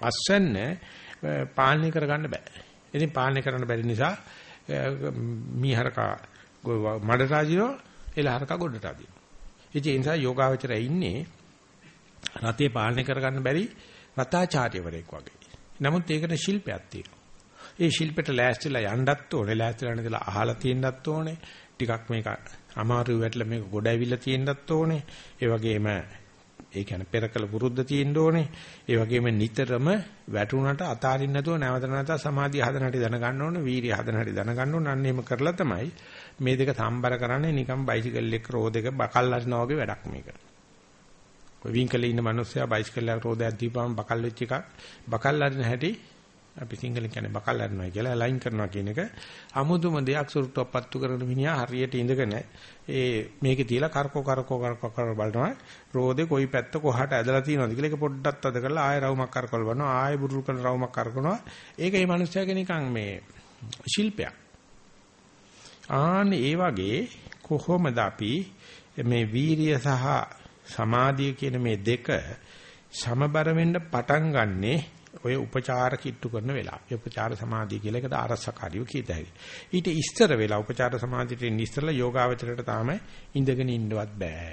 අස්වැන්න පාලනය කරගන්න බෑ. ඉතින් පාලනය කරන්න බැරි නිසා මීහරකා මඩ රාජිනෝ එලහරකා ගොඩට අදිනවා. ඉතින් ඒ නිසා යෝගාවචරය ඉන්නේ රතේ පාලනය කරගන්න බැරි රතාචාර්යවරයෙක් වගේ. නමුත් ඒකට ශිල්පයක් තියෙනවා. ඒ ශිල්පෙට ලෑස්තිලා යන්නත් ඕනේ, ලෑස්තිලා ඉඳලා අහලා තියෙන්නත් ඕනේ. ටිකක් මේක අමාරු වැටලා මේක ගොඩ ඇවිල්ලා තියෙන්නත් ඕනේ. ඒ වගේම ඒ කියන්නේ පෙරකල පුරුද්ද තියෙන්න ඕනේ. ඒ වගේම නිතරම වැටුණට අතාරින්න නැතුව නැවත නැවත සමාධිය හදන හැටි දැනගන්න ඕනේ. වීරිය හදන හැටි දැනගන්න ඕනේ. අන්න එහෙම කරලා තමයි මේ දෙක සම්බර කරන්නේ නිකන් බයිසිකල් එක රෝදයක බකල් අරිනා වගේ වැඩක් මේක. ඔය වින්කලේ ඉන්න මිනිස්සයා බයිසිකල් එක රෝදයක් දීපම බකල් වෙච්ච එකක්. බකල් අරින හැටි අපි සිංහලෙන් කියන්නේ බකල් අරිනවා කියලා ලයින් කරනවා කියන එක. අමුතුම දෙයක් සුරුට්ටුවක් පත්තු කරන මිනිහා හරියට ඉඳගෙන ඒ මේකේ තියලා කරකෝ කරකෝ කරකෝ කර බලනවා. රෝදේ කොයි පැත්ත කොහාට ඇදලා තියෙනවද කියලා. ඒක පොඩ්ඩක් අද කරලා ආයෙ රවුමක් කරකවල බලනවා. ආයෙ බුරුල් කරන රවුමක් කරකවනවා ඒක මේ මිනිස්සයාගේ නිකන් මේ ශිල්පයක්. ආන් ඒ වගේ කොහොමද අපි මේ වීරිය සහ සමාධිය කියන මේ දෙක සමබර වෙන්න පටන් ගන්නෙ ඔය උපචාර කිට්ටු කරන වෙලාව. ඒ උපචාර සමාධිය කියලා එකට අරසකාරියෝ කීත හැකි. ඊට ඉස්තර වෙලා උපචාර සමාධියට ඉන්න ඉස්තරලා යෝගාවචරයට තාම ඉඳගෙන ඉන්නවත් බෑ.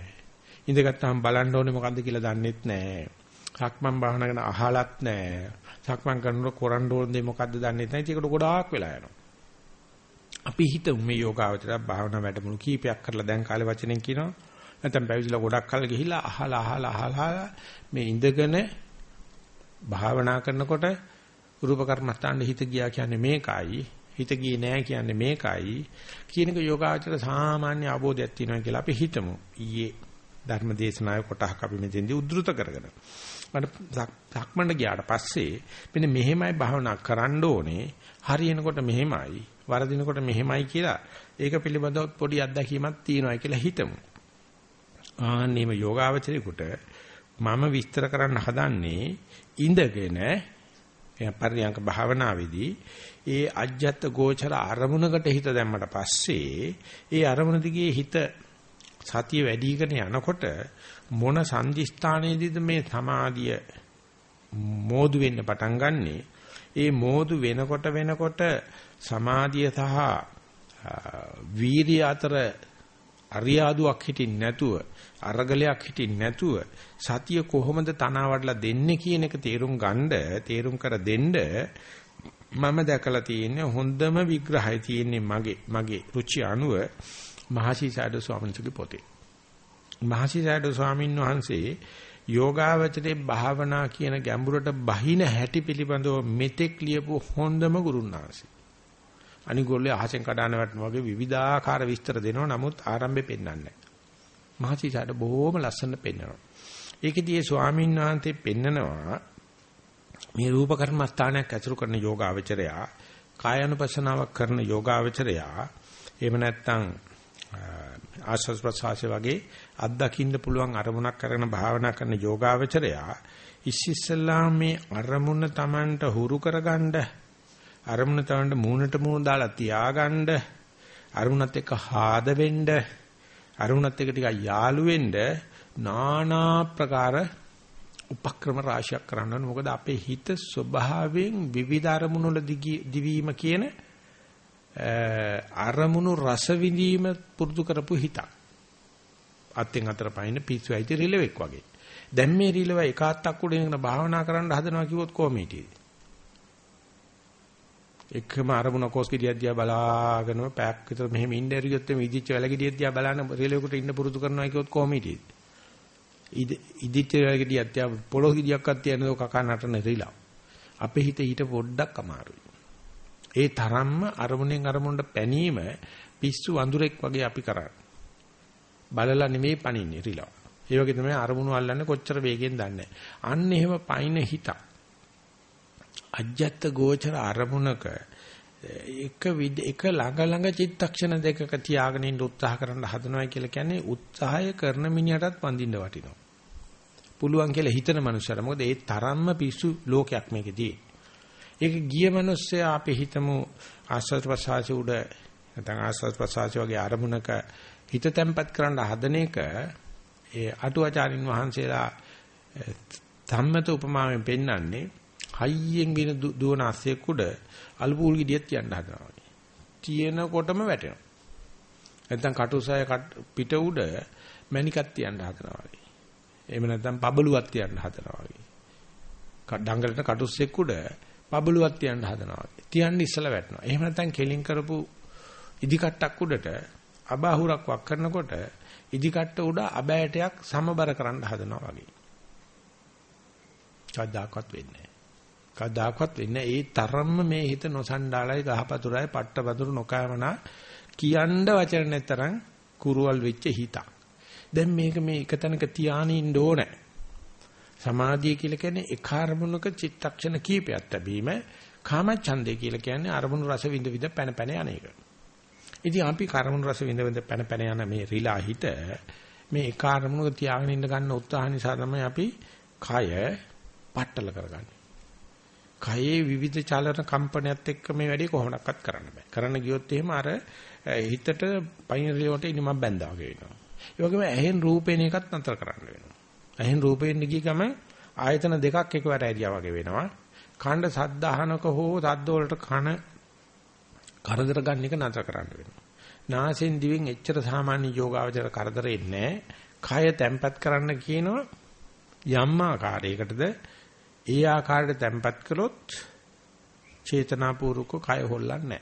ඉඳගත්තාම බලන්න ඕනේ මොකද්ද කියලා දන්නෙත් නෑ. සක්මන් භාවනා කරන අහලත් නෑ. සක්මන් කරනකොට කරන්න ඕනේ මොකද්ද දන්නෙත් නෑ. ඒකට ගොඩාක් වෙලා යනවා. අපි හිතමු මේ යෝගාවචරය භාවනා වැඩමුළු කීපයක් කරලා දැන් කාලේ වචනෙන් කියනවා නැත්නම් පැවිදිලා ගොඩක් කල් ගිහිලා අහලා අහලා අහලා මේ ඉඳගෙන භාවනා කරනකොට රූප කර්මස්ථාන හිත ගියා කියන්නේ මේකයි හිත ගියේ නෑ කියන්නේ මේකයි කියන එක යෝගාචර සාමාන්‍ය අවබෝධයක් තියෙනවා කියලා අපි හිතමු. ඊයේ ධර්ම දේශනාවේ කොටහක් අපි මෙතෙන්දී උද්දෘත කරගෙන. මට සක්මණට ගියාට පස්සේ මෙන්න මෙහෙමයි භාවනා කරන්න ඕනේ. හරියනකොට මෙහෙමයි වරදිනකොට මෙහෙමයි කියලා ඒක පිළිබඳව පොඩි අත්දැකීමක් තියෙනවා කියලා හිතමු. ආන්නේම යෝගාවචරේකට මම විස්තර කරන්න හදන්නේ ඉඳගෙන පරියංක භාවනාවේදී ඒ අජ්ජත් ගෝචර අරමුණකට හිත දැම්මට පස්සේ ඒ අරමුණ දිගේ හිත සතිය වැඩිගෙන යනකොට මොන සංදිස්ථානයේදීද මේ සමාධිය මෝදු වෙන්න පටන් ගන්නෙ? ඒ මෝදු වෙනකොට වෙනකොට සමාධිය සහ වීර්ය අතර අරියාදුවක් හිටින් නැතුව අරගලයක් හිටින් නැතුව සතිය කොහොමද තනවාඩලා දෙන්නේ කියන එක තේරුම් ගන්න තේරුම් කර දෙන්න මම දැකලා තියෙන්නේ හොඳම විග්‍රහය තියෙන්නේ මගේ මගේ රුචි අනුව මහසි සාඩු ස්වාමීන් වහන්සේගේ පොතේ. මහසි සාඩු ස්වාමීන් වහන්සේ යෝගාවචරයේ භාවනා කියන ගැඹුරට බහින හැටි පිළිබඳව මෙතෙක් ලියපු හොඳම ගුරුනාංශي. අනිගොල්ලේ අහසෙන් කඩාන වැටෙන වගේ විවිධාකාර විස්තර දෙනවා නමුත් ආරම්භේ පෙන්වන්නේ නැහැ. මහසි සාඩු බොහොම ලස්සන පෙන්වනවා. ඒකෙදී ස්වාමීන් වහන්සේ පෙන්නනවා මේ රූප කර්මස්ථානයක් ඇසුරු කරන යෝගාවචරයා කායानुපසනාවක් කරන යෝගාවචරයා එහෙම නැත්නම් ආස්වාද ප්‍රසආසය වගේ අත්දකින්න පුළුවන් අරමුණක් කරගෙන භාවනා කරන යෝගාවචරයා ඉස්සිස්සලා මේ අරමුණ Tamanට හුරු කරගන්න අරමුණ Tamanට මූණට මූණ දාලා තියාගන්න අරමුණත් එක්ක ආද වෙන්න අරමුණත් එක්ක ටිකක් යාළු වෙන්න নানা ප්‍රකාර උපක්‍රම රාශියක් කරන්න ඕනේ. මොකද අපේ හිත ස්වභාවයෙන් විවිධ අරමුණු වල දිවීම කියන අරමුණු රස විඳීම පුරුදු කරපු හිතක්. අත්ෙන් අතර පයින් පිස්සු ඇයිති රිලෙවෙක් වගේ. දැන් මේ රිලෙව එක අත්තක් උඩ ඉඳගෙන භාවනා කරන්න හදනවා කිව්වොත් කොහොම හිටියේද? එකම අරමුණ කොස්කිඩියක් දිහා බලාගෙනම පැයක් විතර මෙහෙම ඉන්න ඇරියොත් මේ ඉදිච්ච වැලගෙඩියක් දිහා බලන රිලෙවකට ඉන්න පුරුදු කරනවා කිව්වොත් කොහොම හිටියේද? ඉදිච්ච වැලගෙඩියක් දිහා පොළොස් ගෙඩියක්වත් තියනද කකා නටන රිලා. අපේ හිත ඊට පොඩ්ඩක් අමාරුයි. ඒ තරම්ම අරමුණෙන් අරමුණට පැනීම පිස්සු වඳුරෙක් වගේ අපි කරන්නේ. බලලා නෙමෙයි පණින්නේ රිලා. ඒ වගේ තමයි අරමුණු අල්ලන්නේ කොච්චර වේගෙන් දන්නේ. අන්න එහෙම පයින් හිත. අජ්ජත් ගෝචර අරමුණක එක විද එක ළඟ ළඟ චිත්තක්ෂණ දෙකක තියාගෙන ඉන්න උත්සාහ කරන්න හදනවා කියලා කියන්නේ උත්සාහය කරන මිනිහටත් වඳින්න වටිනවා. පුළුවන් කියලා හිතන මනුස්සයර. මොකද ඒ තරම්ම පිස්සු ලෝකයක් මේකේදී. ඒක ගිය මිනිස්සයා අපි හිතමු ආස්වාද ප්‍රසආස උඩ නැත්නම් ආස්වාද ප්‍රසආස වගේ අරමුණක හිත තැම්පත් කරන්න හදන එක ඒ අටුවාචාරින් වහන්සේලා ධම්මත උපමාවෙන් පෙන්වන්නේ හයියෙන් ගෙන දුවන අස්සෙක් උඩ අල්පූල් ගෙඩියක් තියන්න හදනවා. තියෙනකොටම වැටෙනවා. නැත්නම් කටුසය පිට උඩ මණිකක් තියන්න හදනවා වගේ. එහෙම නැත්නම් පබළුවක් තියන්න හදනවා වගේ. ඩංගලට කටුස්සෙක් උඩ පබළුවක් තියන්න හදනවා වගේ. තියන්න ඉස්සලා වැටෙනවා. එහෙම නැත්නම් කෙලින් කරපු ඉදි කට්ටක් උඩට අබාහුරක් වක් කරනකොට ඉදි කට්ට උඩ අබෑටයක් සමබර කරන්න හදනවා වගේ. කවදාකවත් වෙන්නේ නැහැ. කවදාකවත් වෙන්නේ ඒ තරම්ම මේ හිත නොසන්ඩාලයි ගහපතුරයි පට්ටපතුරු නොකෑමනා කියන්න වචන නැතරම් කුරුවල් වෙච්ච හිතක්. දැන් මේක මේ එක තැනක තියාගෙන ඉන්න ඕනේ. සමාධිය කියලා කියන්නේ එක අරමුණක චිත්තක්ෂණ කීපයක් ලැබීම. කාමච්ඡන්දේ කියලා කියන්නේ අරමුණු රස විඳ විඳ පැන පැන යන එක. ඉතින් අපි කර්මණු රස විඳ විඳ පැන පැන යන මේ රිලා හිත මේ එක අරමුණක තියාගෙන ඉන්න ගන්න උත්සාහ නිසා තමයි අපි කය පట్టල කරගන්නේ. කයේ විවිධ චලන කම්පනයත් එක්ක මේ වැඩේ කොහොමඩක්වත් කරන්න බෑ. කරන්න ගියොත් එහෙම අර හිතට පයින් රිලවට ඉනිමක් බැඳා වගේ වෙනවා. ඒ වගේම ඇහෙන් රූපේන එකත් නතර කරන්න වෙනවා. ඇහෙන් රූපේන ගිය ගම ආයතන දෙකක් එකවර ඇරියා වගේ වෙනවා. කණ්ඩ සද්ද අහනක හෝ සද්ද වලට කන කරදර ගන්න එක නතර කරන්න වෙනවා. නාසෙන් දිවෙන් එච්චර සාමාන්‍ය යෝගාවචර කරදර එන්නේ කය තැම්පත් කරන්න කියනවා යම් ආකාරයකටද ඒ ආකාරයට තැම්පත් කළොත් චේතනාපූර්වක කය හොල්ලන්නේ නැහැ.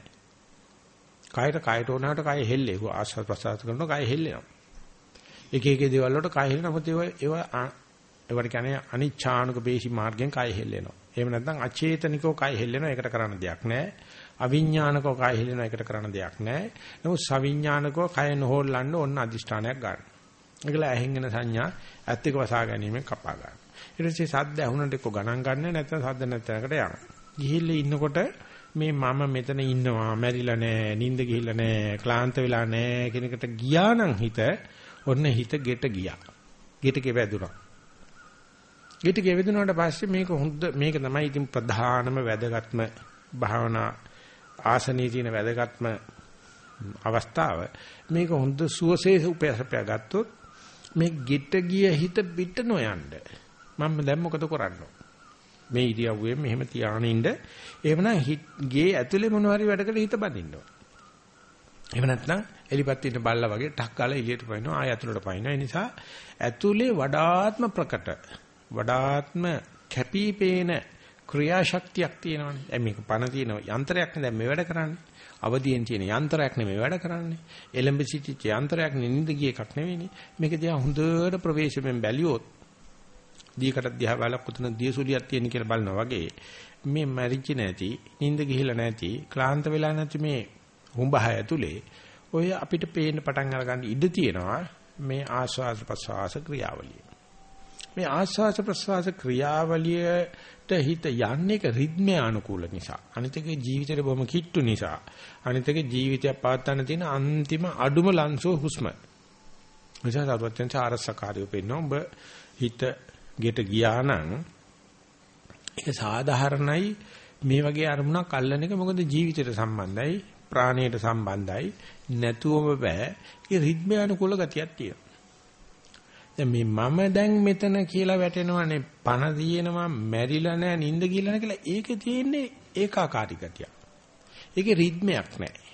කයට කයට උනාට කය හෙල්ලේ. ආස්වාද ප්‍රසආස කරනවා කය හෙල්ලෙනවා. එක එක දේවල් වලට කය හෙල්ලෙන නමුත් ඒවා ඒවා ඒවට කියන්නේ අනිච්ඡානුක බේසි මාර්ගයෙන් කය හෙල්ලෙනවා. එහෙම නැත්නම් අචේතනිකව කය හෙල්ලෙනවා. ඒකට කරන්න දෙයක් නැහැ. අවිඥානිකව කය හෙල්ලෙනවා. ඒකට කරන්න දෙයක් නැහැ. නමුත් සවිඥානිකව කය නොහොල්ලන්න ඕන්න අදිෂ්ඨානයක් ගන්න. ඒකල ඇහෙන් එන සංඥා ඇත්ත එක වසා ගැනීමෙන් කපා ගන්න. ඊට පස්සේ සද්ද ඇහුනට එක්ක ගණන් ගන්න නැත්නම් සද්ද නැත්නම්කට යනවා. ගිහිල්ලා ඉන්නකොට මේ මම මෙතන ඉන්නවා මැරිලා නෑ නිින්ද ගිහිල්ලා නෑ ක්ලාන්ත වෙලා නෑ කියන එකට ගියා නම් හිත ඔන්න හිත ගෙට ගියා. ගෙට ගෙවැදුනා. ගෙට ගෙවැදුනාට පස්සේ මේක හොඳ මේක තමයි ඉතින් ප්‍රධානම වැදගත්ම භාවනා ආසනීය තියෙන වැදගත්ම අවස්ථාව. මේක හොඳ සුවසේ උපයසපය ගත්තොත් මේ ගෙට ගිය හිත පිට නොයන්න. මම දැන් මොකද කරන්නේ? මේ ඉරියව්වෙන් මෙහෙම තියාගෙන ඉන්න. එහෙමනම් ගේ ඇතුලේ මොනවා හරි වැඩකට හිත බඳින්න ඕන. එහෙම නැත්නම් එලිපත් ඉන්න බල්ලා වගේ ටක් ගාලා එළියට පනිනවා ආය ඇතුළට පනිනවා. ඒ නිසා ඇතුලේ වඩාත්ම ප්‍රකට වඩාත්ම කැපිපේන ක්‍රියාශක්තියක් තියෙනවානේ. දැන් මේක පණ තියෙන යන්ත්‍රයක් නේ දැන් මේ වැඩ කරන්නේ. අවදියෙන් තියෙන යන්ත්‍රයක් නෙමෙයි වැඩ කරන්නේ. එලඹ සිටිච්ච යන්ත්‍රයක් නින්ද ගිය එකක් නෙවෙයිනේ. මේක දිහා හොඳට ප්‍රවේශයෙන් බැලියොත් දීකට දිහා බලක් උතන දියසුලියක් තියෙන කියලා බලනවා වගේ මේ මරිච්ච නැති, නින්ද ගිහිලා නැති, ක්ලාන්ත වෙලා නැති මේ හුඹහ ඇතුලේ ඔය අපිට පේන්න පටන් අරගන්න ඉඩ තියෙනවා මේ ආස්වාද ප්‍රසවාස ක්‍රියාවලිය. මේ ආස්වාද ප්‍රසවාස ක්‍රියාවලියට හිත යන්නේ ක රිද්මය අනුකූල නිසා. අනිත් එක ජීවිතේ බොහොම කිට්ටු නිසා. අනිත් එක ජීවිතය පවත්වන්න තියෙන අන්තිම අඩුම ලන්සෝ හුස්ම. නිසා සරුවත්යන් ආරසකාරියෝ පෙන්නෝ ඔබ හිත ගෙට ගියා නම් ඒක සාධාරණයි මේ වගේ අරමුණක් අල්ලන එක මොකද ජීවිතයට සම්බන්ධයි ප්‍රාණයට සම්බන්ධයි නැතුවම බෑ ඒ රිද්මය අනුකූල ගතියක් තියෙනවා දැන් මේ මම දැන් මෙතන කියලා වැටෙනවනේ පණ දිනනවා මැරිලා නැහැ නිින්ද කියලා නැහැ කියලා ඒකේ තියෙන්නේ ඒකාකාරී ගතිය. ඒකේ රිද්මයක් නැහැ.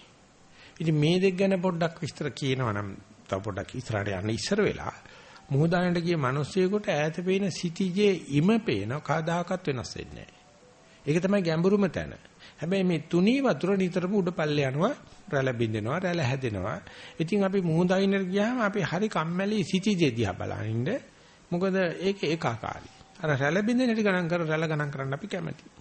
ඉතින් මේ දෙක ගැන පොඩ්ඩක් විස්තර කියනවා නම් තව පොඩ්ඩක් ඉස්සරහට යන්න ඉස්සර වෙලා මුහුදානට ගිය මිනිස්සෙකුට ඈත පේන සිටිජේ ඉම පේන කදාකත් වෙනස් වෙන්නේ නැහැ. ඒක තමයි ගැඹුරුම තැන. හැබැයි මේ තුනී වතුර නිතරම උඩ පල්ලේ යනවා රැළ බින්දෙනවා රැළ හැදෙනවා. ඉතින් අපි මුහුදයින්ට ගියාම අපි හරි කම්මැලි සිටිජේ දිහා බලනින්න. මොකද ඒක ඒකාකාරයි. අර රැළ බින්දෙන හැටි ගණන් කර රැළ ගණන් කරන්න අපි කැමතියි.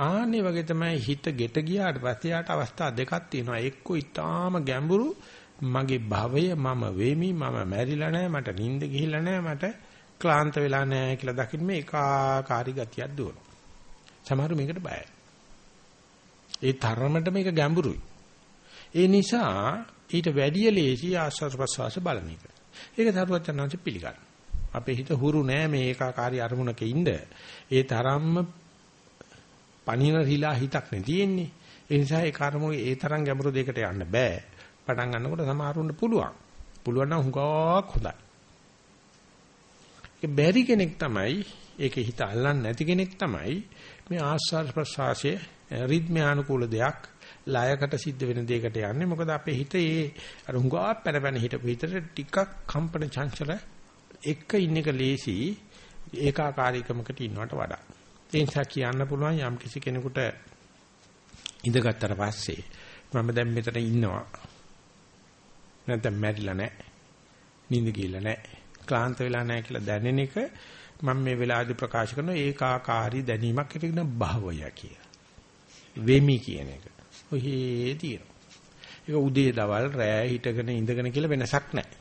ආන්නේ වගේ තමයි හිත ගෙට ගියාට පස්සේ යාට අවස්ථා දෙකක් තියෙනවා. එක්ක ඊටාම ගැඹුරු මගේ භවය මම වෙමි මම මැරිලා නැහැ මට නිින්ද ගිහිල්ලා නැහැ මට ක්ලාන්ත වෙලා නැහැ කියලා දකින්න මේ ඒකාකාරී ගතියක් දුවනවා. සමහරු මේකට බයයි. ඒ තරමට මේක ගැඹුරුයි. ඒ නිසා ඊට වැඩිය ලේසි ආස්වාද ප්‍රසවාස බලන එක. ඒක තරුවචනාංශ පිළිගන්න. අපේ හිත හුරු නෑ මේ ඒකාකාරී අරමුණක ඉන්න. ඒ තරම්ම පණින රිලා හිතක් නේ තියෙන්නේ. ඒ නිසා ඒ කර්මෝ ඒ තරම් ගැඹුරු දෙයකට යන්න බෑ. පටන් ගන්නකොට සමහරුන්ට පුළුවන්. පුළුවන් නම් හුඟක් හොඳයි. ඒ බැරි කෙනෙක් තමයි ඒකේ හිත අල්ලන්නේ නැති කෙනෙක් තමයි මේ ආස්වාද ප්‍රසවාසයේ රිද්මයානුකූල දෙයක් ලයකට සිද්ධ වෙන දෙයකට යන්නේ මොකද අපේ හිත ඒ අර හුඟා පැනපැන හිටපු හිතට ටිකක් කම්පන චංචල එක ඉන්න එක ලේසි ඒකාකාරීකමකට ඉන්නවට වඩා ඒ නිසා කියන්න පුළුවන් යම් කිසි කෙනෙකුට ඉඳගත්තර පස්සේ මම දැන් මෙතන ඉන්නවා නැත්නම් මැරිලා නැහැ නිින්ද ගිහලා නැහැ ක්ලාන්ත වෙලා නැහැ කියලා දැනෙන එක මම මේ වෙලාවේදී ප්‍රකාශ කරන ඒකාකාරී දැනීමක් කියන භවය කියලා වෙමි කියන එක. ඔහේ තියෙනවා. ඒක උදේ දවල් රෑ හිටගෙන ඉඳගෙන කියලා වෙනසක් නැහැ.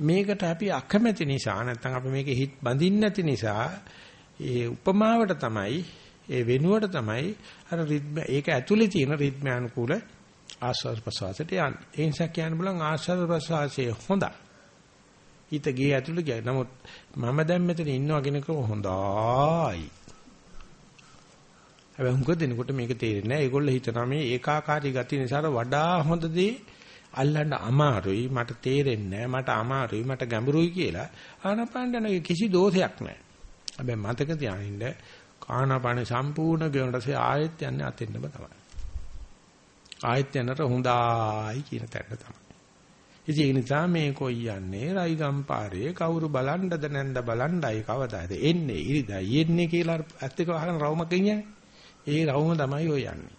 මේකට අපි අකමැති නිසා නැත්නම් අපි මේකේ හිත බඳින්න නැති නිසා ඒ උපමාවට තමයි ඒ වෙනුවට තමයි අර රිද්ම ඒක ඇතුලේ තියෙන රිද්මයානුකූල ආස්වාද ප්‍රසවාසයට යන්නේ. ඒ නිසා කියන්න බලන් ආස්වාද ප්‍රසවාසයේ හොඳයි. හිත ගේ ඇතුලේ ගියා. නමුත් මම දැන් මෙතන ඉන්නවා කෙනෙක් හොඳයි. හැබැයි හුඟ දෙනකොට මේක තේරෙන්නේ නැහැ. ඒගොල්ලෝ හිතනවා මේ ඒකාකාරී ගතිය නිසා වඩා හොඳ දේ අල්ලන්න අමාරුයි. මට තේරෙන්නේ මට අමාරුයි. මට ගැඹුරුයි කියලා. ආනාපානන කිසි දෝෂයක් නැහැ. හැබැයි මතක තියාගන්න ආනාපාන සම්පූර්ණ ගෙවනටසේ ආයෙත් යන්නේ අතෙන්නම තමයි. ආයෙත් යනට හොඳයි කියන තැන තමයි. ඉතින් ඒ නිසා මේ කොයි යන්නේ රයිගම් පාරේ කවුරු බලන්නද නැන්ද බලන්නයි කවදාද එන්නේ ඉරිදා යන්නේ කියලා ඇත්ත එක අහගෙන රවුමක් ගෙනියන්නේ. ඒ රවුම තමයි ඔය යන්නේ.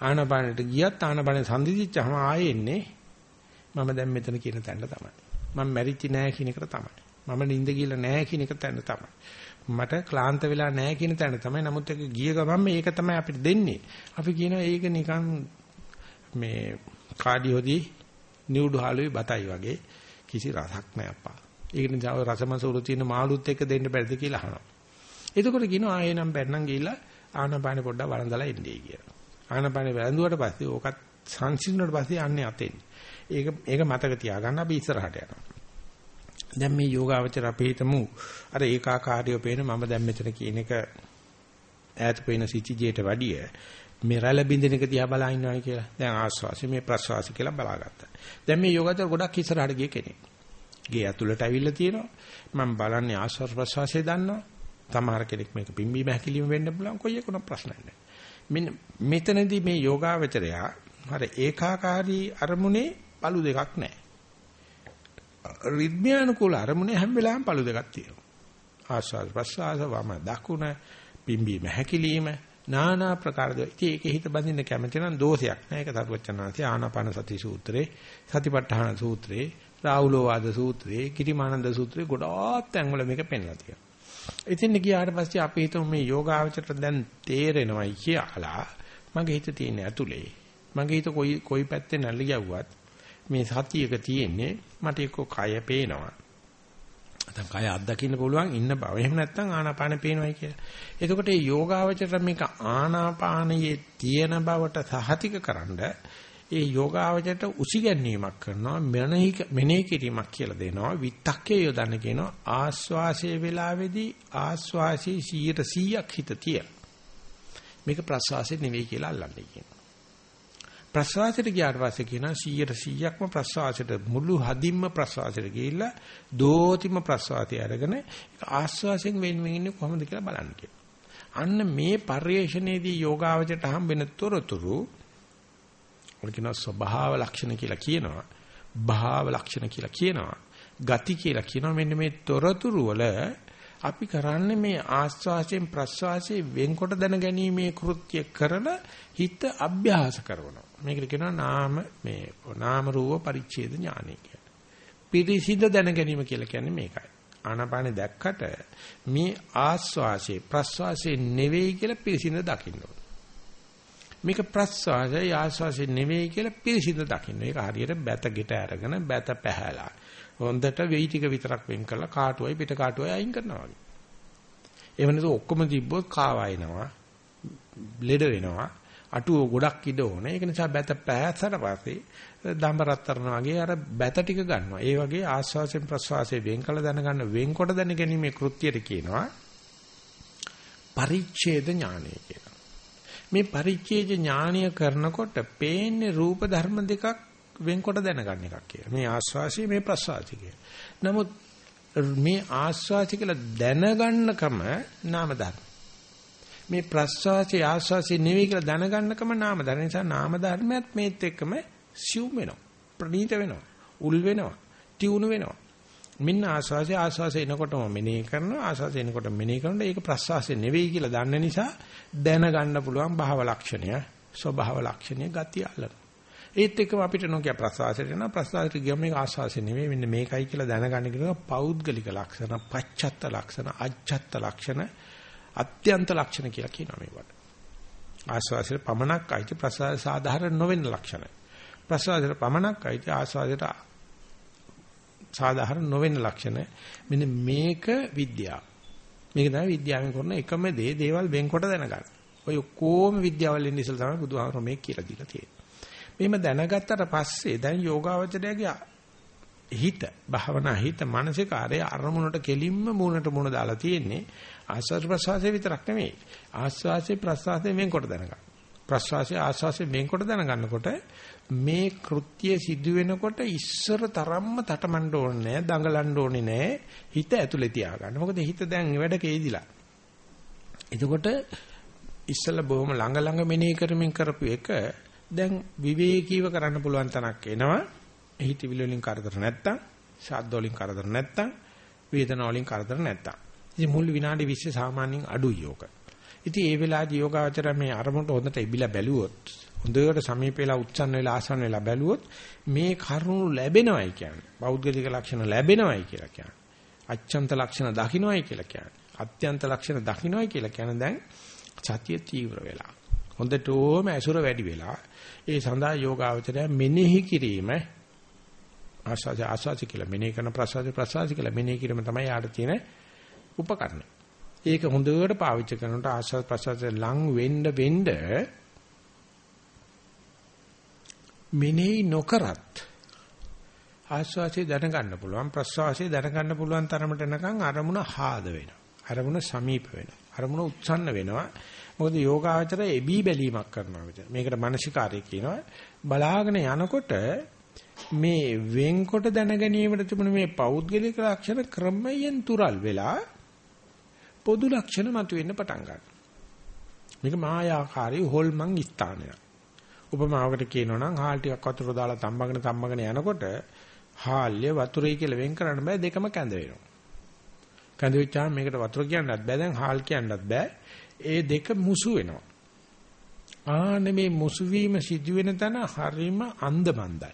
ආනපානෙට ගියත් ආනපානෙ සංදිදිච්චාම ආයේ එන්නේ මම දැන් මෙතන කියන තැනට තමයි. මම මැරිච්චි නෑ කියන එකට තමයි. මම නිින්ද ගිහලා නෑ කියන එක තැන තමයි. මට ක්ලාන්ත වෙලා නෑ කියන තැන තමයි. නමුත් ඒක ගිය ගමන් මේක තමයි අපිට දෙන්නේ. අපි කියනවා ඒක නිකන් මේ කාඩියෝදී නිවුඩු හාලුවේ බතයි වගේ කිසි රසක් නෑ අප්පා. ඒක නිසා රසමසූරු තියෙන මාළුත් එක්ක දෙන්න බැරිද කියලා අහනවා. එතකොට කියනවා ආයෙ නම් බැන්නම් ගිහිල්ලා ආනපානෙ පොඩ්ඩක් වළඳලා එන්නේ කියලා. ආනපානෙ වැළඳුවට පස්සේ ඕකත් සංසිඳුණාට පස්සේ යන්නේ අතෙන්. ඒක ඒක මතක තියාගන්න අපි ඉස්සරහට යනවා. දැන් මේ යෝගාවචර අපි හිතමු අර ඒකාකාරීව පේන මම දැන් මෙතන කියන එක ඈත පේන සිටිජේට වැඩිය මේ රැළ බින්දින එක දිහා බලා ඉන්නවයි කියලා. දැන් ආස්වාසි මේ ප්‍රස්වාසි කියලා බලාගත්තා. දැන් මේ යෝගාවචර ගොඩක් ඉස්සරහට ගිය කෙනෙක්. ගේ ඇතුළට ඇවිල්ලා තියෙනවා. මම බලන්නේ ආස්වාස් ප්‍රස්වාසය දන්නවා. සමහර කෙනෙක් මේක පිම්බීම හැකිලිම වෙන්න පුළුවන් කොයි එකුණක් ප්‍රශ්නයක් නැහැ. මෙන්න මෙතනදී මේ යෝගාවචරයා හරි ඒකාකාරී අරමුණේ පළු දෙකක් නැහැ. රිද්මයානුකූල අරමුණේ හැම වෙලාවෙම පළු දෙකක් තියෙනවා. ආස්වාද ප්‍රසආස වම දකුණ පිම්බීම හැකිලිම නානා ප්‍රකාර දේ. ඉතින් ඒකේ හිත බඳින්න කැමති නම් දෝෂයක් නෑ. ඒක තරුවචනාංශي ආනාපාන සති සූත්‍රේ, සතිපට්ඨාන සූත්‍රේ, රාහුලෝ වාද සූත්‍රේ, කිරිමානන්ද සූත්‍රේ ගොඩාක් තැන්වල මේක පෙන්ලා තියෙනවා. ඉතින් ගියාට පස්සේ අපි හිතමු මේ යෝගාවචරයට දැන් තේරෙනවයි කියලා. මගේ හිත තියෙන්නේ ඇතුලේ. මගේ හිත කොයි කොයි පැත්තේ නැල්ල ගැව්වත් මේ සතියක තියෙන්නේ මට එක්ක කය පේනවා. නැත්නම් කය අත්දකින්න පුළුවන් ඉන්න බව. එහෙම නැත්නම් ආනාපානෙ පේනවයි කියලා. එතකොට මේ යෝගාවචර මේක ආනාපානයේ තියෙන බවට සහතික කරන්න ඒ යෝගාවචරයට උසිගැන්වීමක් කරනවා මෙනෙහි මෙනෙහි කිරීමක් කියලා දෙනවා විත්තක්කේ යොදන්න කියනවා ආස්වාසයේ වෙලාවේදී ආස්වාසී 100%ක් හිත තිය. මේක ප්‍රසවාසයේ නෙවෙයි කියලා අල්ලන්නේ කියනවා. ප්‍රසවාසයට ගියාට පස්සේ කියනවා 100%ක්ම ප්‍රසවාසයට මුළු හදින්ම ප්‍රසවාසයට ගිහිල්ලා දෝතිම ප්‍රසවාසය අරගෙන ආස්වාසයෙන් වෙන් වෙන් ඉන්නේ කොහොමද කියලා බලන්න කියනවා. අන්න මේ පරිේශණයේදී යෝගාවචරයට හම්බෙන තොරතුරු ඔලිකින ස්වභාව ලක්ෂණ කියලා කියනවා. භාව ලක්ෂණ කියලා කියනවා. ගති කියලා කියනවා. මෙන්න මේ තොරතුරු වල අපි කරන්නේ මේ ආස්වාසයෙන් ප්‍රස්වාසයෙන් වෙන්කොට දැනගැනීමේ කෘත්‍ය කරන හිත අභ්‍යාස කරනවා. මේකට කියනවා නාම මේ නාම රූප පරිච්ඡේද ඥානය කියලා. පිරිසිදු දැනගැනීම කියලා කියන්නේ මේකයි. ආනාපානෙ දැක්කට මේ ආස්වාසේ ප්‍රස්වාසේ නෙවෙයි කියලා පිරිසිදු දකින්න ඕන. මේක ප්‍රස්වාසය ආස්වාසය නෙවෙයි කියලා පිරිසිදු දකින්න. ඒක හරියට බැත ගෙට අරගෙන බැත පැහැලා. හොඳට වෙයි ටික විතරක් වෙන් කරලා කාටුවයි පිට කාටුවයි අයින් කරනවා වගේ. එහෙම නැත්නම් ඔක්කොම තිබ්බොත් කාවයිනවා. ලෙඩ වෙනවා. අටුව ගොඩක් ඉඩ ඕනේ. ඒක නිසා බැත පැහැසට පස්සේ දඹ රත්තරන වගේ අර බැත ටික ගන්නවා. ඒ වගේ ආස්වාසයෙන් ප්‍රස්වාසයෙන් වෙන් කළ දැනගන්න වෙන්කොට දැන ගැනීමේ කෘත්‍යයට කියනවා පරිච්ඡේද ඥානය කියලා. මේ පරිච්ඡේද ඥානය කරනකොට පේන්නේ රූප ධර්ම දෙකක් වෙන්කොට දැනගන්න එකක් කියලා. මේ ආස්වාසිය මේ ප්‍රස්වාසිය කියලා. නමුත් මේ ආස්වාසිය කියලා දැනගන්නකම නාම ධර්ම. මේ ප්‍රස්වාසී ආස්වාසී නෙවෙයි කියලා දැනගන්නකම නාම ධර්ම. නිසා නාම ධර්මයක් මේත් එක්කම සිව් වෙනවා ප්‍රණීත වෙනවා උල් වෙනවා ටියුණු වෙනවා. මෙන්න ආස්වාසී ආස්වාසී එනකොටම මෙනෙහි කරනවා ආස්වාසී එනකොට මෙනෙහි කරනකොට ඒක ප්‍රස්වාසී නෙවෙයි කියලා දන්න නිසා දැනගන්න පුළුවන් භාව ලක්ෂණය ස්වභාව ලක්ෂණය ගතිය අල්ලන. ඒත් එක්කම අපිට නොකිය ප්‍රසවාසයට යනවා. ප්‍රසවාසයට ගියම මේක ආස්වාසය නෙවෙයි මෙන්න මේකයි කියලා දැනගන්න කියන පෞද්ගලික ලක්ෂණ පච්චත්ත ලක්ෂණ අජ්ජත්ත ලක්ෂණ අත්‍යන්ත ලක්ෂණ කියලා කියනවා මේවට. ආස්වාදයට පමණක් අයිති ප්‍රසාර සාධාරණ නොවෙන ලක්ෂණ. ප්‍රසාරයට පමණක් අයිති ආස්වාදයට සාධාරණ නොවෙන ලක්ෂණ. මෙන්න මේක විද්‍යාව. මේක තමයි විද්‍යාවෙන් කරන එකම දේ දේවල් වෙන්කොට දැනගන්න. ඔය කොහොම විද්‍යාවල් ඉන්න ඉස්සෙල් තමයි බුදුහාමර මේක කියලා දීලා තියෙන්නේ. මෙහෙම දැනගත්තට පස්සේ දැන් යෝගාවචරයේ හිත භාවනා හිත මානසිකාරය අරමුණට කෙලින්ම මූණට මූණ දාලා තියෙන්නේ ආස්වාද ප්‍රසවාසයේ විතරක් නෙමෙයි. ආස්වාසේ ප්‍රසවාසයෙන් වෙන්කොට දැනගන්න. ප්‍රසවාසයේ ආස්වාසේ වෙන්කොට දැනගන්නකොට මේ කෘත්‍ය සිදු වෙනකොට ඉස්සර තරම්ම තටමඬ ඕනේ නැහැ දඟලන්න ඕනේ නැහැ හිත ඇතුලේ තියාගන්න. මොකද හිත දැන් වැඩක ඒදිලා එතකොට ඉස්සලා බොහොම ළඟ ළඟ මෙනෙහි කරමින් කරපු එක දැන් විවේකීව කරන්න පුළුවන් තනක් එනවා. හිතවිලි වලින් කරදර නැත්තම්, ශබ්ද වලින් කරදර නැත්තම්, වේදනා වලින් කරදර නැත්තම්. ඉතින් මුල් විනාඩි 20 සාමාන්‍යයෙන් අඩුයි යෝග. ඉතින් ඒ වෙලාවේදී යෝගාවචර මේ අරමුණට හොඳට ඉබිලා බැලුවොත්, හොඳට සමීප වෙලා උච්චන්න වෙලා ආසන්න වෙලා බැලුවොත් මේ කරුණු ලැබෙනවයි කියන්නේ. බෞද්ධික ලක්ෂණ ලැබෙනවයි කියලා කියන්නේ. අච්ඡන්ත ලක්ෂණ දකින්නවයි කියලා කියන්නේ. අත්‍යන්ත ලක්ෂණ දකින්නවයි කියලා කියන දැන් සතිය තීව්‍ර වෙලා. හොඳටම ඇසුර වැඩි වෙලා ඒ සඳහා යෝගාවචරය මෙනෙහි කිරීම ආස්වාද ආස්වාද කියලා මෙනෙහි කරන ප්‍රසවාද ප්‍රසවාද කියලා මෙනෙහි කිරීම තමයි යාට තියෙන උපකරණ. ඒක හොඳට පාවිච්චි කරනකොට ආස්වාද ප්‍රසවාද ලං වෙන්න වෙන්න මෙනෙහි නොකරත් ආස්වාසිය දැනගන්න පුළුවන් ප්‍රසවාසය දැනගන්න පුළුවන් තරමට එනකන් අරමුණ හාද වෙනවා. අරමුණ සමීප වෙනවා. අරමුණ උත්සන්න වෙනවා. මොකද යෝගාචරය එබී බැලීමක් කරනවා විතර. මේකට මානසිකාරය කියනවා. බලාගෙන යනකොට මේ වෙන්කොට දැන ගැනීමට තිබුණ මේ පෞද්ගලික ලක්ෂණ ක්‍රමයෙන් තුරල් වෙලා පොදු ලක්ෂණ මතුවෙන්න පටන් ගන්නවා. මේක මායාකාරී හොල්මන් ස්ථානයක්. උපමාවකට කියනවා නම් හාල් ටිකක් වතුර දාලා තම්බගෙන තම්බගෙන යනකොට හාල්ය වතුරයි කියලා වෙන් කරන්න බෑ දෙකම කැඳ වෙනවා. කැඳ වෙච්චාම මේකට වතුර කියන්නත් බෑ දැන් හාල් කියන්නත් බෑ. ඒ දෙක මුසු වෙනවා. ආනේ මේ මුසු වීම සිදු වෙන තැන හරීම අන්දමන්දයි.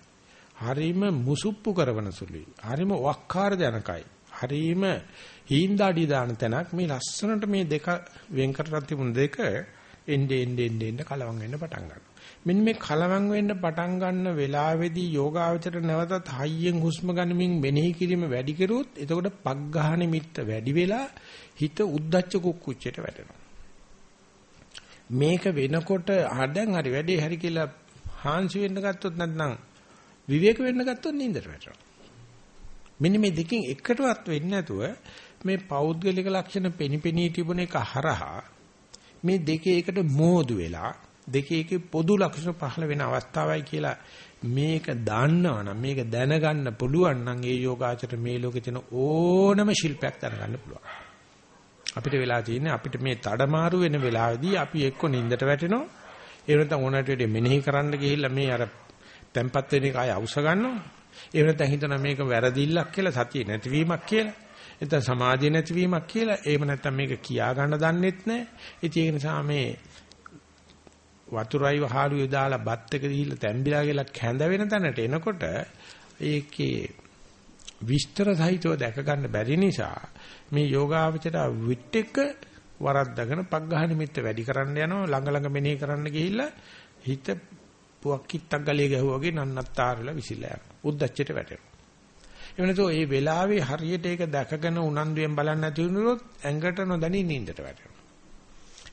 හරීම මුසුප්පු කරවන සුළුයි. හරීම වක්කාර ජනකයි. හරීම හීන්දාඩි දාන තැනක් මේ ලස්සනට මේ දෙක වෙන් කරලා තිබුණ දෙක එnde ende ende ende කලවම් වෙන්න පටන් ගන්නවා. මෙන්න මේ කලවම් වෙන්න පටන් ගන්න වෙලාවේදී යෝගාවචර නැවතත් හයියෙන් හුස්ම ගනිමින් මෙනෙහි කිරීම වැඩි කරුවොත් එතකොට පග්ඝහ නිමිත්ත වැඩි වෙලා හිත උද්දච්ච කුක්කුච්චයට වැටෙනවා. මේක වෙනකොට ආදැන් හරි වැඩේ හරි කියලා හාන්සි වෙන්න ගත්තොත් නැත්නම් විවේක වෙන්න ගත්තොත් නින්දට වැටෙනවා. මෙන්න මේ දෙකෙන් එකටවත් වෙන්නේ නැතුව මේ පෞද්ගලික ලක්ෂණ පෙනිපෙනී තිබුණ එක හරහා මේ දෙකේ එකට මෝදු වෙලා දෙකේ එකේ පොදු ලක්ෂණ පහළ වෙන අවස්ථාවයි කියලා මේක දන්නවනම් මේක දැනගන්න පුළුවන් නම් ඒ යෝගාචර මේ ලෝකේ තියෙන ඕනම ශිල්පයක් දැනගන්න පුළුවන්. අපිට වෙලා තියෙන්නේ අපිට මේ තඩමාරු වෙන වෙලාවේදී අපි එක්ක නින්දට වැටෙනවා. ඒ වෙනතම ඕනට වෙඩේ මෙනෙහි කරන්න ගිහිල්ලා මේ අර තැම්පත් වෙන එක ආය අවශ්‍ය ගන්නවා. ඒ වෙනතම හිතන මේක වැරදිල්ලක් කියලා සතිය නැතිවීමක් කියලා. නැත්නම් සමාධිය නැතිවීමක් කියලා. එහෙම නැත්නම් මේක කියා ගන්න දන්නෙත් නැහැ. ඉතින් ඒ නිසා මේ වතුරයි වහාරුවේ දාලා බත් එක දීලා තැඹිලා කියලා කැඳ වෙන තැනට එනකොට ඒකේ විස්තර සහිතව දැක ගන්න බැරි නිසා මේ යෝගාවචර විත් එක වරද්දගෙන පග්ඝහ නිමිත්ත වැඩි කරන්න යනවා ළඟ ළඟ මෙනෙහි කරන්න ගිහිල්ලා හිත පුවක් කිත්තක් ගලිය ගැහුවා වගේ නන්නත්තාරලා විසිලා යනවා උද්දච්චයට වැටෙනවා එවනතෝ මේ වෙලාවේ හරියට ඒක දැකගෙන උනන්දුවෙන් බලන්න නැති වුණොත් ඇඟට නොදැනී නිින්දට වැටෙනවා.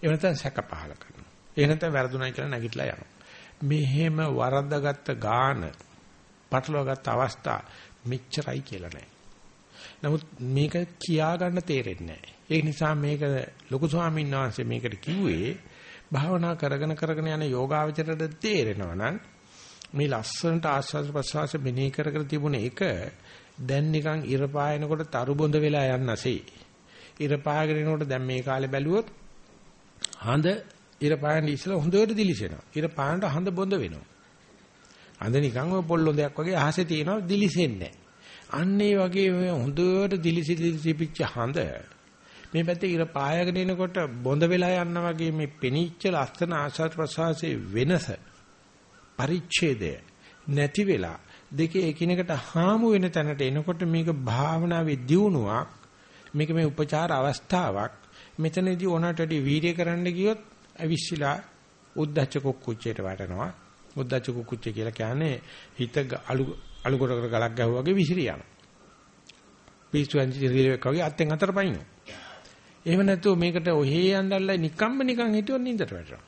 එවනතෝ සැක පහල කරනවා. ඒ නැත්නම් වැරදුණයි කියලා නැගිටලා යනවා. මෙහෙම වරද්දාගත්ත ගාන පටලවාගත්ත අවස්ථා මෙච්චරයි කියලා නෑ. නමුත් මේක කියා ගන්න තේරෙන්නේ නැහැ. ඒ නිසා මේක ලොකු ස්වාමීන් වහන්සේ මේකට කිව්වේ භාවනා කරගෙන කරගෙන යන යෝගාවචරයට තේරෙනවා නම් මේ ලස්සනට ආස්වාද ප්‍රසවාස මෙනෙහි කර කර තිබුණ එක දැන් නිකන් ඉර පායනකොට තරු බොඳ වෙලා යන්නසේ. ඉර පායගෙන යනකොට දැන් මේ කාලේ බැලුවොත් හඳ ඉර පායන ඉස්සලා හොඳට දිලිසෙනවා. ඉර පායනට හඳ බොඳ වෙනවා. හඳ නිකන් ඔය පොල්ලොන්දයක් වගේ අහසේ තියෙනවා දිලිසෙන්නේ නැහැ. අන්න ඒ වගේ හොඳට දිලිසි දිලිසි පිච්ච හඳ මේ පැත්තේ ඉර පායගෙන එනකොට බොඳ වෙලා යනවා වගේ මේ පෙනිච්ච ලස්සන ආශාත් ප්‍රසවාසයේ වෙනස පරිච්ඡේදය නැති වෙලා දෙකේ එකිනෙකට හාමු වෙන තැනට එනකොට මේක භාවනාවේ දියුණුවක් මේක මේ උපචාර අවස්ථාවක් මෙතනදී ඕනටදී වීර්ය කරන්න ගියොත් අවිශ්ලා උද්දච්ච කුක්කුච්චයට වැටෙනවා උද්දච්ච කුක්කුච්ච කියලා කියන්නේ හිත අලු අලු කොටකට ගලක් ගැහුවා වගේ විසිරී යනවා. පිස්සු ඇන්ජි රිලෙක් වගේ අත්ෙන් අතර පයින්නවා. එහෙම නැතුව මේකට ඔහේ යන්නල්ලා නිකම්ම නිකන් හිටියොත් නින්දට වැටෙනවා.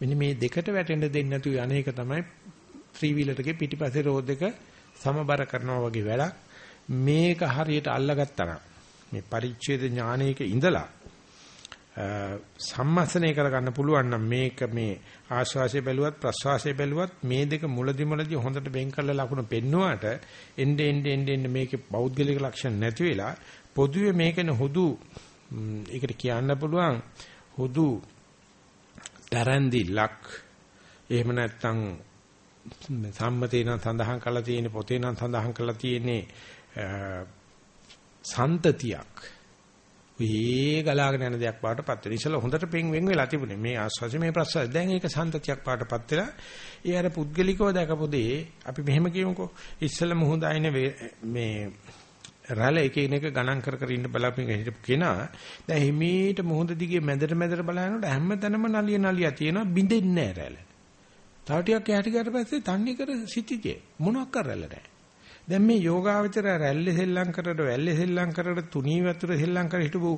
මෙන්න මේ දෙකට වැටෙන්න දෙන්නේ නැතුව අනේක තමයි ත්‍රී වීලරගේ පිටිපස්සේ රෝඩ් එක සමබර කරනවා වගේ වැඩක්. මේක හරියට අල්ලගත්තා නම් මේ පරිච්ඡේද ඥානයක ඉඳලා සම්මස්නය කරගන්න පුළුවන් නම් මේක මේ ආශ්වාසය බැලුවත් ප්‍රශ්වාසය බැලුවත් මේ දෙක මුලදි මුලදි හොඳට වෙන් කරලා ලකුණු පෙන්නුවාට එnde end end end මේකේ පෞද්ගලික ලක්ෂණ නැති වෙලා පොදුවේ මේකනේ හුදු ඒකට කියන්න පුළුවන් හුදු තරන්දිලක් එහෙම නැත්නම් සම්මතේ නම් සඳහන් කරලා තියෙන පොතේ නම් සඳහන් කරලා තියෙන්නේ සන්තතියක් ඒ ගලාගෙන යන දෙයක් පාටපත් වෙන. ඉතල හොඳට පෙන් වෙන් වෙලා තිබුණේ. මේ ආස්වාසි මේ ප්‍රසවාස. දැන් ඒක සන්තතියක් පාටපත් වෙලා ඒ අර පුද්ගලිකව දැකපු දේ අපි මෙහෙම කියමුකෝ. ඉස්සල මුහුද අයින මේ රැළ එක එක ගණන් කර කර ඉන්න බලාපින් හිටපු කෙනා දැන් හිමීට මුහුද දිගේ මැදට මැදට බලනකොට හැමතැනම නලිය නලිය තියෙනවා බින්දෙන්නේ නැහැ රැළ. තව ටිකක් එහාට ගියාට පස්සේ තන්නේ කර සිටිජේ මොනවක් කරලා නැහැ. දැන් මේ යෝගාවචර රැල්ලේ සෙල්ලම් කරට වැල්ලේ සෙල්ලම් කරට තුනී වතුර සෙල්ලම් කර හිටපු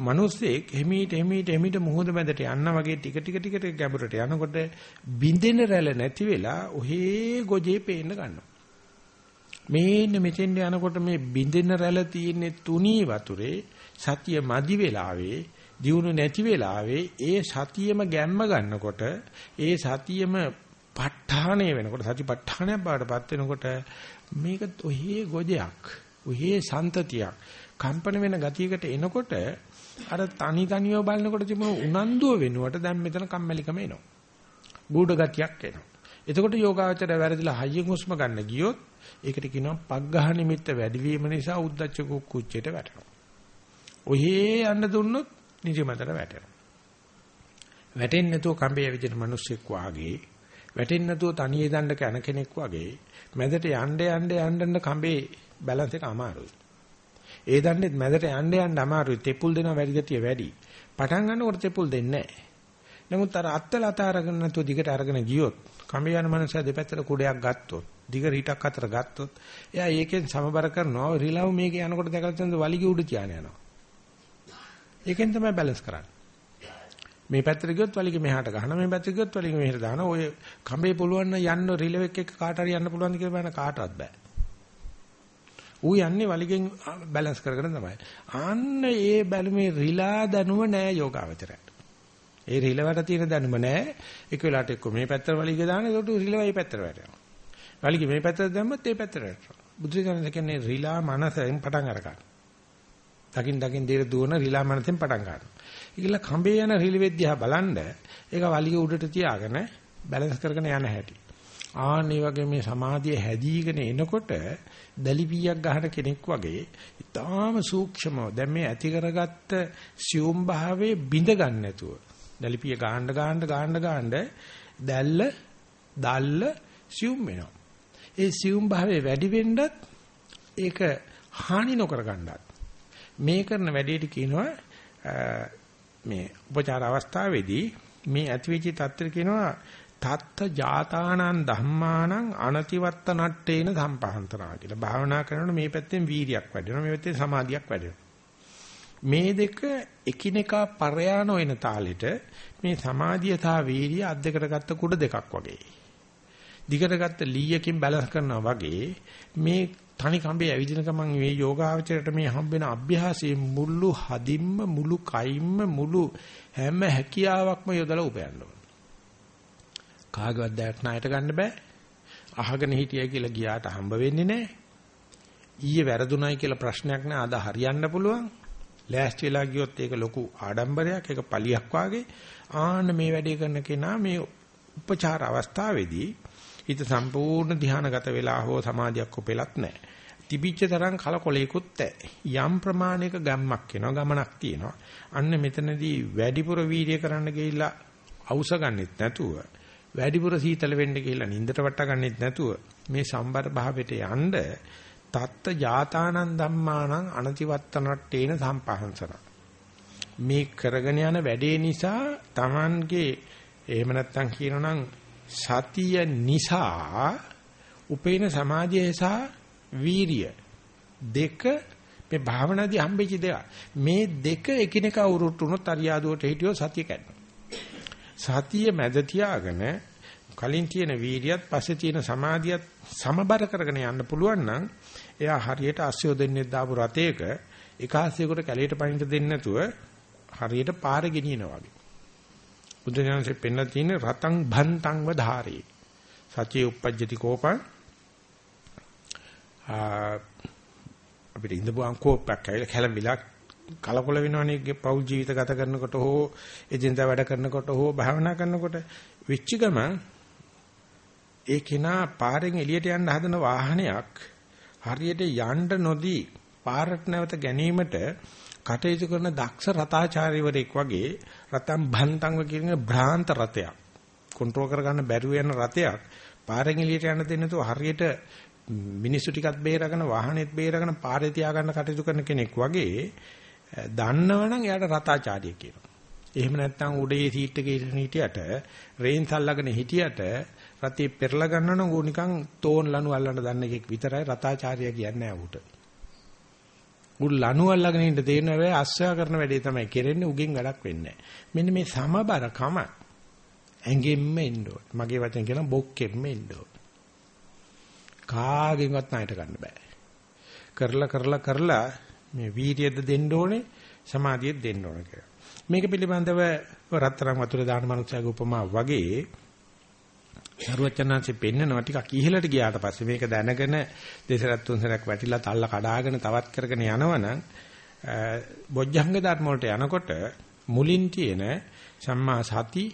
මිනිස්සෙක් එමීට එමීට එමීට මුහුද මැදට යන්න වගේ ටික ටික ටික ටික ගැඹුරට යනකොට බින්දෙන රැළ නැති වෙලා ඔහේ ගොජේ පේන්න ගන්නවා. මේන්න මෙතෙන් යනකොට මේ බින්දෙන රැළ තියෙන්නේ තුනී වතුරේ සතිය මදි වෙලාවේ දියුණු නැති වෙලාවේ ඒ සතියෙම ගැම්ම ගන්නකොට ඒ සතියෙම ප ဋ ාණය වෙනකොට සතිපට්ඨානයක් බාටපත් වෙනකොට මේක ඔහේ ගොජයක් ඔහේ සන්තතියක් කම්පන වෙන ගතියකට එනකොට අර තනි තනියව බලනකොට තිබුණු උනන්දුව වෙනුවට දැන් මෙතන කම්මැලිකම එනවා. ගුඩ ගතියක් එනවා. එතකොට යෝගාවචරය වැරදිලා හයියෙන් හුස්ම ගන්න ගියොත් ඒකට කියනවා පග්ඝහ නිමිත්ත වැඩිවීම නිසා උද්දච්ච කුච්චයට වැටෙනවා. ඔහේ යන්න දුන්නොත් නිදිමතට වැටෙනවා. වැටෙන්නේ නැතුව කම්බේ ඇවිදින මිනිස්සෙක් වාගේ වැටෙන්නේ නැතුව තනියේ දණ්ඩක යන කෙනෙක් වාගේ මැදට යන්න යන්න යන්න කම්බේ බැලන්ස් එක අමාරුයි. ඒ දණ්ඩෙත් මැදට යන්න යන්න අමාරුයි. තෙපුල් දෙනවා වැඩි ගතිය වැඩි. පටන් ගන්නකොට තෙපුල් දෙන්නේ නැහැ. නමුත් අර අත්තල අත අරගෙන නැතුව දිගට අරගෙන ගියොත් කම්බේ යන මනුස්සයා දෙපැත්තට කුඩයක් ගත්තොත් දිග රීටක් අතර ගත්තොත් එයා ඒකෙන් සමබර කරනවා රිලව් මේක යනකොට දැකලා තියෙන වලිග උඩ තියාන යනවා. ඒකෙන් තමයි බැලන්ස් කරන්නේ. මේ පැත්තට ගියොත් වලිග මෙහාට ගහනවා මේ පැත්තට ගියොත් වලිග මෙහෙට දානවා. ඔය කඹේ පුළුවන් නම් යන්න රිලෙව් එක එක කාට හරි යන්න පුළුවන්ද කියලා බලන්න කාටවත් බෑ. ඌ යන්නේ වලිගෙන් බැලන්ස් කරගෙන තමයි. ආන්න ඒ බැලුමේ රිලා දැනුම නෑ යෝගාවචරයට. ඒ රිලවට තියෙන දැනුම නෑ. එක වෙලාවට එක්ක මේ පැත්තට වලිග දාන ඒකට රිලව මේ පැත්තට වැටෙනවා. වලිග මේ පැත්තට දැම්මත් ඒ පැත්තට වැටෙනවා. බුදුරජාණන් කියන්නේ රිලා මනසෙන් පටන් අරගන්න. දකින් දකින් දේර දුවන රිලා මනසෙන් පටන් ගන්නවා. ඒකල කඹේ යන රිලෙවෙද්දියා බලන්න ඒක වලිග උඩට තියාගෙන බැලන්ස් කරගෙන යන හැටි. ආන් මේ වගේ මේ සමාධිය හැදීගෙන එනකොට දලිපියක් ගහන කෙනෙක් වගේ ඊටාම සූක්ෂමව දැන් මේ ඇති කරගත්ත සියුම් භාවයේ බිඳ ගන්න නැතුව දලිපිය ගහන්න ගහන්න ගහන්න ගහන්න දැල්ල දැල්ල සියුම් වෙනවා. ඒ සියුම් භාවයේ වැඩි වෙන්නත් ඒක හානි නොකර ගන්නත් මේ කරන වැඩේට කියනවා මේ උපචාර අවස්ථාවේදී මේ ඇතිවිචි தත්තර කියනවා තත්ත ජාතානං ධම්මානං අනතිවත්ත නට්ටේන සම්පහන්තරා කියලා. භාවනා කරනකොට මේ පැත්තෙන් වීරියක් වැඩෙනවා මේ පැත්තෙන් සමාධියක් වැඩෙනවා. මේ දෙක එකිනෙකා පරයා නොවන තාලෙට මේ සමාධිය සහ වීරිය අද්දකට ගත්ත කුඩ දෙකක් වගේ. දිගට ගත්ත ලීයකින් බැලන්ස් කරනවා වගේ මේ තනි කඹේ ඇවිදින ගමන් මේ යෝගාවචරයට මේ හම්බෙන අභ්‍යාසයේ මුළු හදින්ම මුළු කයින්ම මුළු හැම හැකියාවක්ම යොදලා උපයන්න ඕන. කාගවත් දැක් ණයට ගන්න බෑ. අහගෙන හිටියයි කියලා ගියාට හම්බ වෙන්නේ නැහැ. ඊයේ වැරදුණයි කියලා ප්‍රශ්නයක් නෑ අද හරියන්න පුළුවන්. ලෑස්ති වෙලා ගියොත් ඒක ලොකු ආඩම්බරයක් ඒක පලියක් වාගේ. ආන්න මේ වැඩේ කරන කෙනා මේ උපචාර අවස්ථාවේදී හිත සම්පූර්ණ ධානයගත වෙලා හෝ සමාධියක් උපෙලත් නැහැ. තිබිච්ච තරම් කලකොලේකුත් යම් ප්‍රමාණයක ගම්මක් වෙනවා ගමනක් තියෙනවා. අන්න මෙතනදී වැඩිපුර වීර්ය කරන්න ගිහිල්ලා අවශ්‍ය ගන්නෙත් නැතුව වැඩිපුර සීතල වෙන්න ගිහිල්ලා නින්දට වට ගන්නෙත් නැතුව මේ සම්බර භාවයට යන්න තත්ත ජාතානන් ධම්මානං අනතිවත්තනට්ටේන සම්පහන්සන මේ කරගෙන යන වැඩේ නිසා Tamanගේ එහෙම නැත්තම් කියනනම් සතිය නිසා උපේන සමාධිය සහ වීරිය දෙක මේ භාවනාදී හම්බෙච්ච දෙක. මේ දෙක එකිනෙකා උරුට්ට උනොත් අරියාදුවට හිටියෝ සතිය කැඩෙනවා. සතිය මැද තියාගෙන කලින් තියෙන වීරියත් පස්සේ තියෙන සමාධියත් සමබර කරගෙන යන්න පුළුවන් නම් එයා හරියට අස්සයෝ දෙන්නේ දාපු රතේක එකාසියකට කැලේට පනින්න දෙන්නේ නැතුව හරියට පාරේ ගෙනියනවා වගේ. බුදුසසුනේ පෙන්ලා තියෙන රතං භන්තං වධාරේ. සතිය උපජ්ජති කෝපං අපිට ඉඳපුවාන් කෝපයක් ඇවිල්ලා කැළඹිලා කලකොල වෙනවනේ පෞල් ජීවිත ගත කරනකොට හෝ එදිනදා වැඩ කරනකොට හෝ භාවනා කරනකොට විච්ච ගමන් ඒ කෙනා පාරෙන් එළියට යන්න හදන වාහනයක් හරියට යන්න නොදී පාරට නැවත ගැනීමට කටයුතු කරන දක්ෂ රතාචාර්යවරයෙක් වගේ රතම් භන්තංග කියන භ්‍රාන්ත රතයක් කන්ට්‍රෝල් කරගන්න බැරුව යන රතයක් පාරෙන් එළියට යන්න දෙන්නේ නැතුව හරියට මිනිස්සු ටිකක් බේරගෙන වාහනේත් බේරගෙන පාරේ තියාගන්න කටයුතු කරන කෙනෙක් වගේ දන්නවනම් එයාට රතාචාර්ය කියනවා. එහෙම නැත්නම් උඩේ සීට් එකේ හිටියට රේන්ස් අල්ලගෙන හිටියට රතේ පෙරලා ගන්නවා නම් ඌ නිකන් තෝන් ලනු අල්ලන්න දන්න එකෙක් විතරයි රතාචාර්ය කියන්නේ ඌට. ඌ ලනු අල්ලගෙන ඉන්න තේරෙන වෙලාවේ අස්සයා කරන වැඩේ තමයි කරන්නේ උගෙන් වැඩක් වෙන්නේ මෙන්න මේ සමබරකම ඇඟෙන්න එන්න ඕන. මගේ වචන කියන බොක්කෙන්න එන්න ඕන. කාගෙන්වත් ණයට ගන්න බෑ. කරලා කරලා කරලා මේ වීර්යයද දෙන්න ඕනේ සමාධියද දෙන්න ඕනේ කියලා. මේක පිළිබඳව රත්තරන් වතුර දාන මනුස්සයගේ උපමා වගේ සරුවචනාංශෙ පෙන්නනවා ටිකක් ඉහළට ගියාට පස්සේ මේක දැනගෙන දෙසරත් තුන්සරක් වැටිලා තල්ල කඩාගෙන තවත් කරගෙන යනවනම් බොජ්ජංග ධර්ම වලට යනකොට මුලින් තියෙන සම්මා සති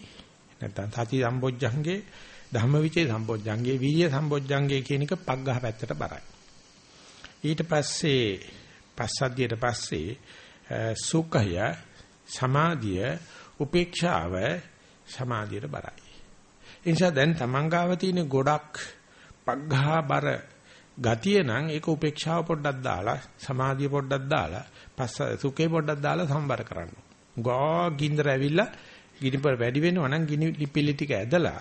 නැත්නම් සති සම්බොජ්ජංගේ ධම්මවිචේ සම්බොජ්ජංගේ වීර්ය සම්බොජ්ජංගේ කියන එක පග්ඝහ පැත්තට බරයි. ඊට පස්සේ පස්සද්ධියට පස්සේ සුඛය සමාධිය උපේක්ෂාව සමාධියට බරයි. ඒ නිසා දැන් තමන් ගාව තියෙන ගොඩක් පග්ඝා බර ගතිය නම් ඒක උපේක්ෂාව පොඩ්ඩක් දාලා සමාධිය පොඩ්ඩක් දාලා පස්ස සුඛේ පොඩ්ඩක් දාලා සම්බර කරන්න. ගා ගින්දර ඇවිල්ලා ගිනිපර වැඩි වෙනවා නම් ගිනි ලිපිලි ටික ඇදලා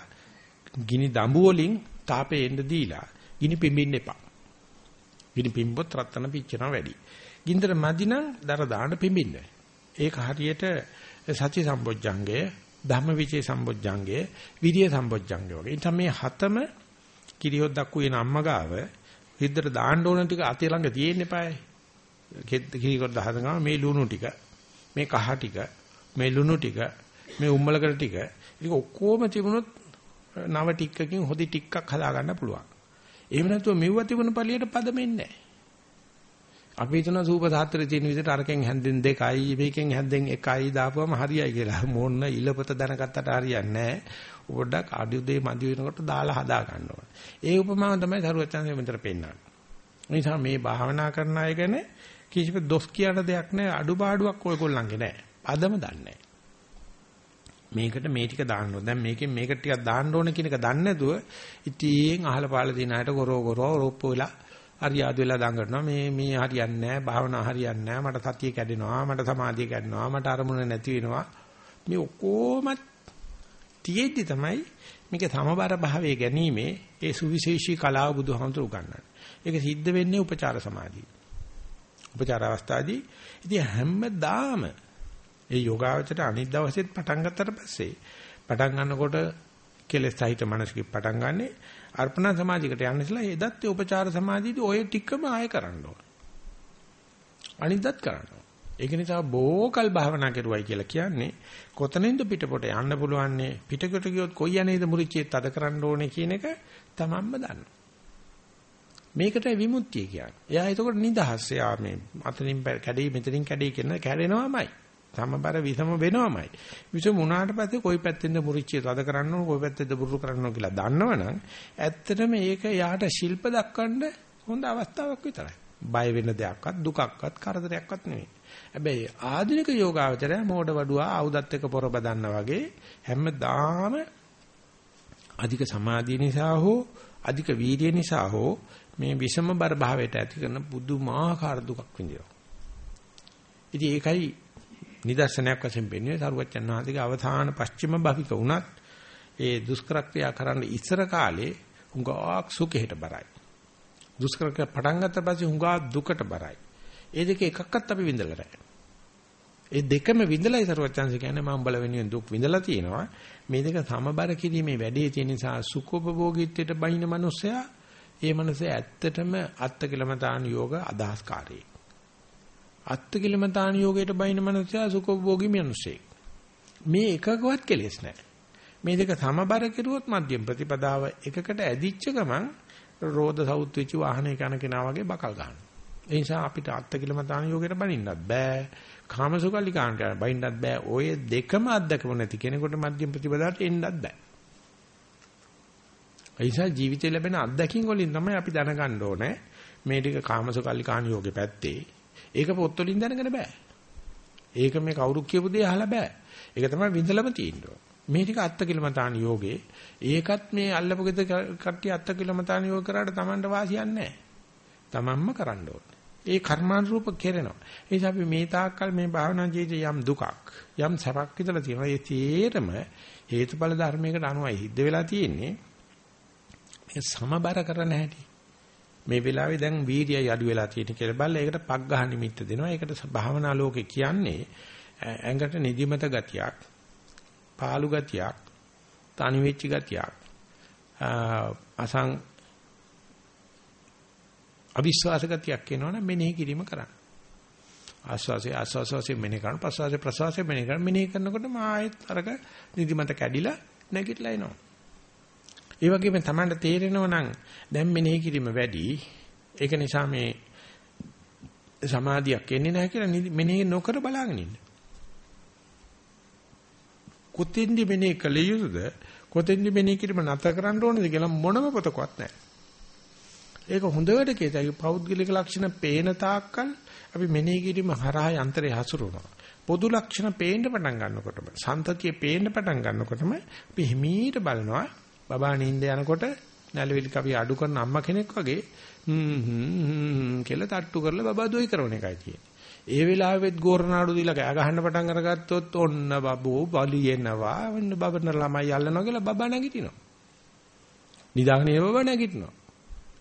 ගිනි දඹු වලින් තාපේ එන්න දීලා ගිනි පිඹින්න එපා. ගිනි පිඹොත් රත්තන පිච්චෙනවා වැඩි. ගින්දර මදි නම් දර දාන්න පිඹින්න. ඒක හරියට සති සම්බොජ්ජංගය, ධම්මවිචේ සම්බොජ්ජංගය, විරිය සම්බොජ්ජංගය වගේ. ඉතින් මේ හතම කිරියොත් දක්ු වෙන අම්මා ගාව හිද්දට දාන්න ඕන ටික අතේ ළඟ තියෙන්න eBay. කිරියොත් දහන ගාම මේ ලුණු ටික, මේ කහ ටික, මේ ලුණු ටික, මේ උම්මලකට ටික. ඒක ඔක්කොම තිබුණොත් නව ටිකකින් හොදි ටිකක් හදා ගන්න පුළුවන්. එහෙම නැතුව මෙව්ව තිබුණ පළියට පදෙන්නේ නැහැ. අපි හිතන සූප සාත්‍රයේ තියෙන විදිහට අරකින් හැන්දෙන් දෙකයි මේකෙන් හැන්දෙන් එකයි දාපුවම හරියයි කියලා. මොන්න ඉලපත දැනගත්තට හරියන්නේ නැහැ. පොඩ්ඩක් අඩු දෙය මදි වෙනකොට දාලා හදා ගන්න ඕනේ. ඒ උපමාව තමයි සරුවචන්සේ මෙතන පෙන්නන්නේ. ඒ නිසා මේ භාවනා කරන අය ගැන කිසිම දොස් කියන දෙයක් නැහැ. අඩුපාඩුවක් ඔයගොල්ලන්ගේ නැහැ. පදම දන්නේ මේකට මේ ටික දාන්න ඕන. දැන් මේකෙන් මේකට ටිකක් දාන්න ඕන කියන එක දන්නේ නැතුව ඉතින් අහල පාල දින අයට ගොරෝ ගොරෝ රොප්පු වෙලා හරියාදු වෙලා දඟනවා. මේ මේ හරියන්නේ නැහැ. භාවනා හරියන්නේ නැහැ. මට සතිය කැඩෙනවා. මට සමාධිය කැඩෙනවා. මට අරමුණ නැති වෙනවා. මේ ඔක්කොම තියෙද්දි තමයි මේක සමබර භාවයේ ගැනීමේ ඒ සුවිශේෂී කලාව බුදුහාමුදුරු උගන්වන්නේ. ඒක සිද්ධ වෙන්නේ උපචාර සමාධිය. උපචාර අවස්ථාවේදී ඉතින් හැමදාම ඒ යෝගාවචරයට අනිත් දවසෙත් පටන් ගත්තට පස්සේ පටන් ගන්නකොට කෙලෙස් සහිත මනසකින් පටන් ගන්නෙ අර්පණ සමාධියකට යන්න ඉස්සලා එදත් උපචාර සමාධියදී ඔය ටිකම ආයෙ කරන්න ඕන. අනිද්දත් කරන්න ඕන. ඒක නිසා බෝකල් භාවනා කරුවයි කියලා කියන්නේ කොතනින්ද පිටපොට යන්න පුළුවන්නේ පිටකට ගියොත් කොයි යන්නේද මුරිච්චියත් අද කරන්න ඕනේ කියන එක තමන්ම දන්නවා. මේකට විමුක්තිය කියන්නේ. එයා එතකොට නිදහස්. එයා මේ අතනින් කැඩේ මෙතනින් කැඩේ කියන කැඩෙනවමයි. සමබර විසම වෙනවමයි. විසම උනාට පස්සේ කොයි පැත්තෙන්ද මුරිච්චිය තද කරන්න ඕන කොයි පැත්තෙන්ද බුරුරු කරන්න ඕන කියලා දන්නවනම් ඇත්තටම ඒක යාට ශිල්ප දක්වන්න හොඳ අවස්ථාවක් විතරයි. බය වෙන දෙයක්වත් දුකක්වත් කරදරයක්වත් නෙවෙයි. හැබැයි ආධුනික යෝගාවචරය මෝඩ වඩුවා ආයුධත් එක්ක පොර බදන්න වගේ හැමදාම අධික සමාධිය නිසා හෝ අධික වීර්ය නිසා හෝ මේ විෂම බර භාවයට ඇති කරන පුදුමාකාර දුකක් විඳිනවා. ඉතින් ඒකයි නිදර්ශනයක් වශයෙන් පෙන්වන්නේ සරුවච්චන් වහන්සේගේ අවධාන පශ්චිම භවික වුණත් ඒ දුෂ්කර ක්‍රියා කරන්න ඉස්සර කාලේ හුඟක් සුඛයට බරයි. දුෂ්කර ක්‍රියා පටන් ගත්ත පස්සේ හුඟක් දුකට බරයි. ඒ දෙක එකක්වත් අපි විඳලා නැහැ. ඒ දෙකම විඳලායි සරුවච්චන්සේ කියන්නේ මම උඹල වෙනුවෙන් දුක් විඳලා තියෙනවා. මේ දෙක සමබර කිරීමේ වැඩේ තියෙන නිසා සුඛෝපභෝගීත්වයට බහින මනුස්සයා ඒ මනුස්සයා ඇත්තටම අත්කලමතාන යෝග අදහස්කාරී. අත්කිලමතාන යෝගයට බයින මනුස්සයා සුඛෝභෝගී මිනිස්සෙක්. මේ එකකවත් කෙලෙස් නැහැ. මේ දෙක සමබර කෙරුවොත් මධ්‍යම ප්‍රතිපදාව එකකට ඇදිච්ච ගමන් රෝද සවුත් වෙච්ච වාහනයක යන කෙනා වගේ බකල් ගන්නවා. ඒ නිසා අපිට අත්කිලමතාන යෝගයට බනින්නත් බෑ. කාමසුකල්ලිකාන්ට බයින්නත් බෑ. ඔය දෙකම අත්දකම නැති කෙනෙකුට මධ්‍යම ප්‍රතිපදාවට එන්නත් බෑ. ඒ නිසා ජීවිතේ ලැබෙන අත්දැකීම් වලින් තමයි අපි දැනගන්න ඕනේ මේ ටික කාමසුකල්ලිකාන යෝගේ පැත්තේ ඒක පොත් වලින් දැනගෙන බෑ. ඒක මේ කවුරු කියපු දේ අහලා බෑ. ඒක තමයි විඳලම තියෙන්නේ. මේ ටික අත්කිලමතාන යෝගේ ඒකත් මේ අල්ලපු ගෙද කට්ටිය අත්කිලමතාන යෝග කරාට Tamanට වාසියක් නැහැ. Tamanම කරන්න ඕනේ. ඒ කර්මානුරූප කෙරෙනවා. ඒ නිසා අපි මේ තාක්කල් මේ භාවනා ජීවිතේ යම් දුකක් යම් සැපක් විතර තියෙනවා. ඒ තේරම හේතුඵල ධර්මයකට අනුවයි හිද්ද වෙලා තියෙන්නේ. මේ සමබර කරන හැටි. මේ වෙලාවේ දැන් වීර්යය අඩු වෙලා තියෙන කියලා බලලා ඒකට පග්ඝහ නිමිත්ත දෙනවා. ඒකට භාවනා ලෝකේ කියන්නේ ඇඟට නිදිමත ගතියක්, පාළු ගතියක්, තනි වෙච්ච ගතියක්, අසං අවිශ්වාස ගතියක් එනවනම් මෙනෙහි කිරීම කරන්න. ආස්වාසේ ආස්වාසේ මෙනෙහි කරන ප්‍රසවාසේ ප්‍රසවාසේ මෙනෙහි කරන මෙනෙහි කරනකොට මායෙත් අරක නිදිමත කැඩිලා නැගිටලා එනවා. ඒ වගේම Tamanට තේරෙනවා නම් දැන් මෙනෙහි කිරීම වැඩි. ඒක නිසා මේ සමාධියක් එන්නේ නැහැ කියලා මෙනෙහි නොකර බලාගෙන ඉන්න. කොතින්දි මෙනෙහි කළ යුතුද? කොතෙන්ද මෙනෙහි කිරීම නැතර කරන්න ඕනද කියලා මොනම පොතකවත් නැහැ. ඒක හොඳට කියතයි පෞද්ගලික ලක්ෂණ පේන තාක්කල් අපි මෙනෙහි කිරීම හරහා යන්ත්‍රය හසුරුවනවා. පොදු ලක්ෂණ පේන්න පටන් ගන්නකොටම සන්තතිය පේන්න පටන් ගන්නකොටම අපි හිමීට බලනවා බබා නිින්ද යනකොට නැලවිලි කවි අඩු කරන අම්මා කෙනෙක් වගේ හ්ම් හ්ම් කියලා තට්ටු කරලා බබා දොයි කරන එකයි තියෙන්නේ. ඒ වෙලාවෙත් ගෝරනාඩු දීලා ගෑ ගහන්න පටන් අරගත්තොත් ඔන්න බබෝ බලියෙනවා වෙන්න බබන ළමයි අල්ලනවා කියලා බබා නැගිටිනවා. නිදාගෙන ඒ බබා නැගිටිනවා.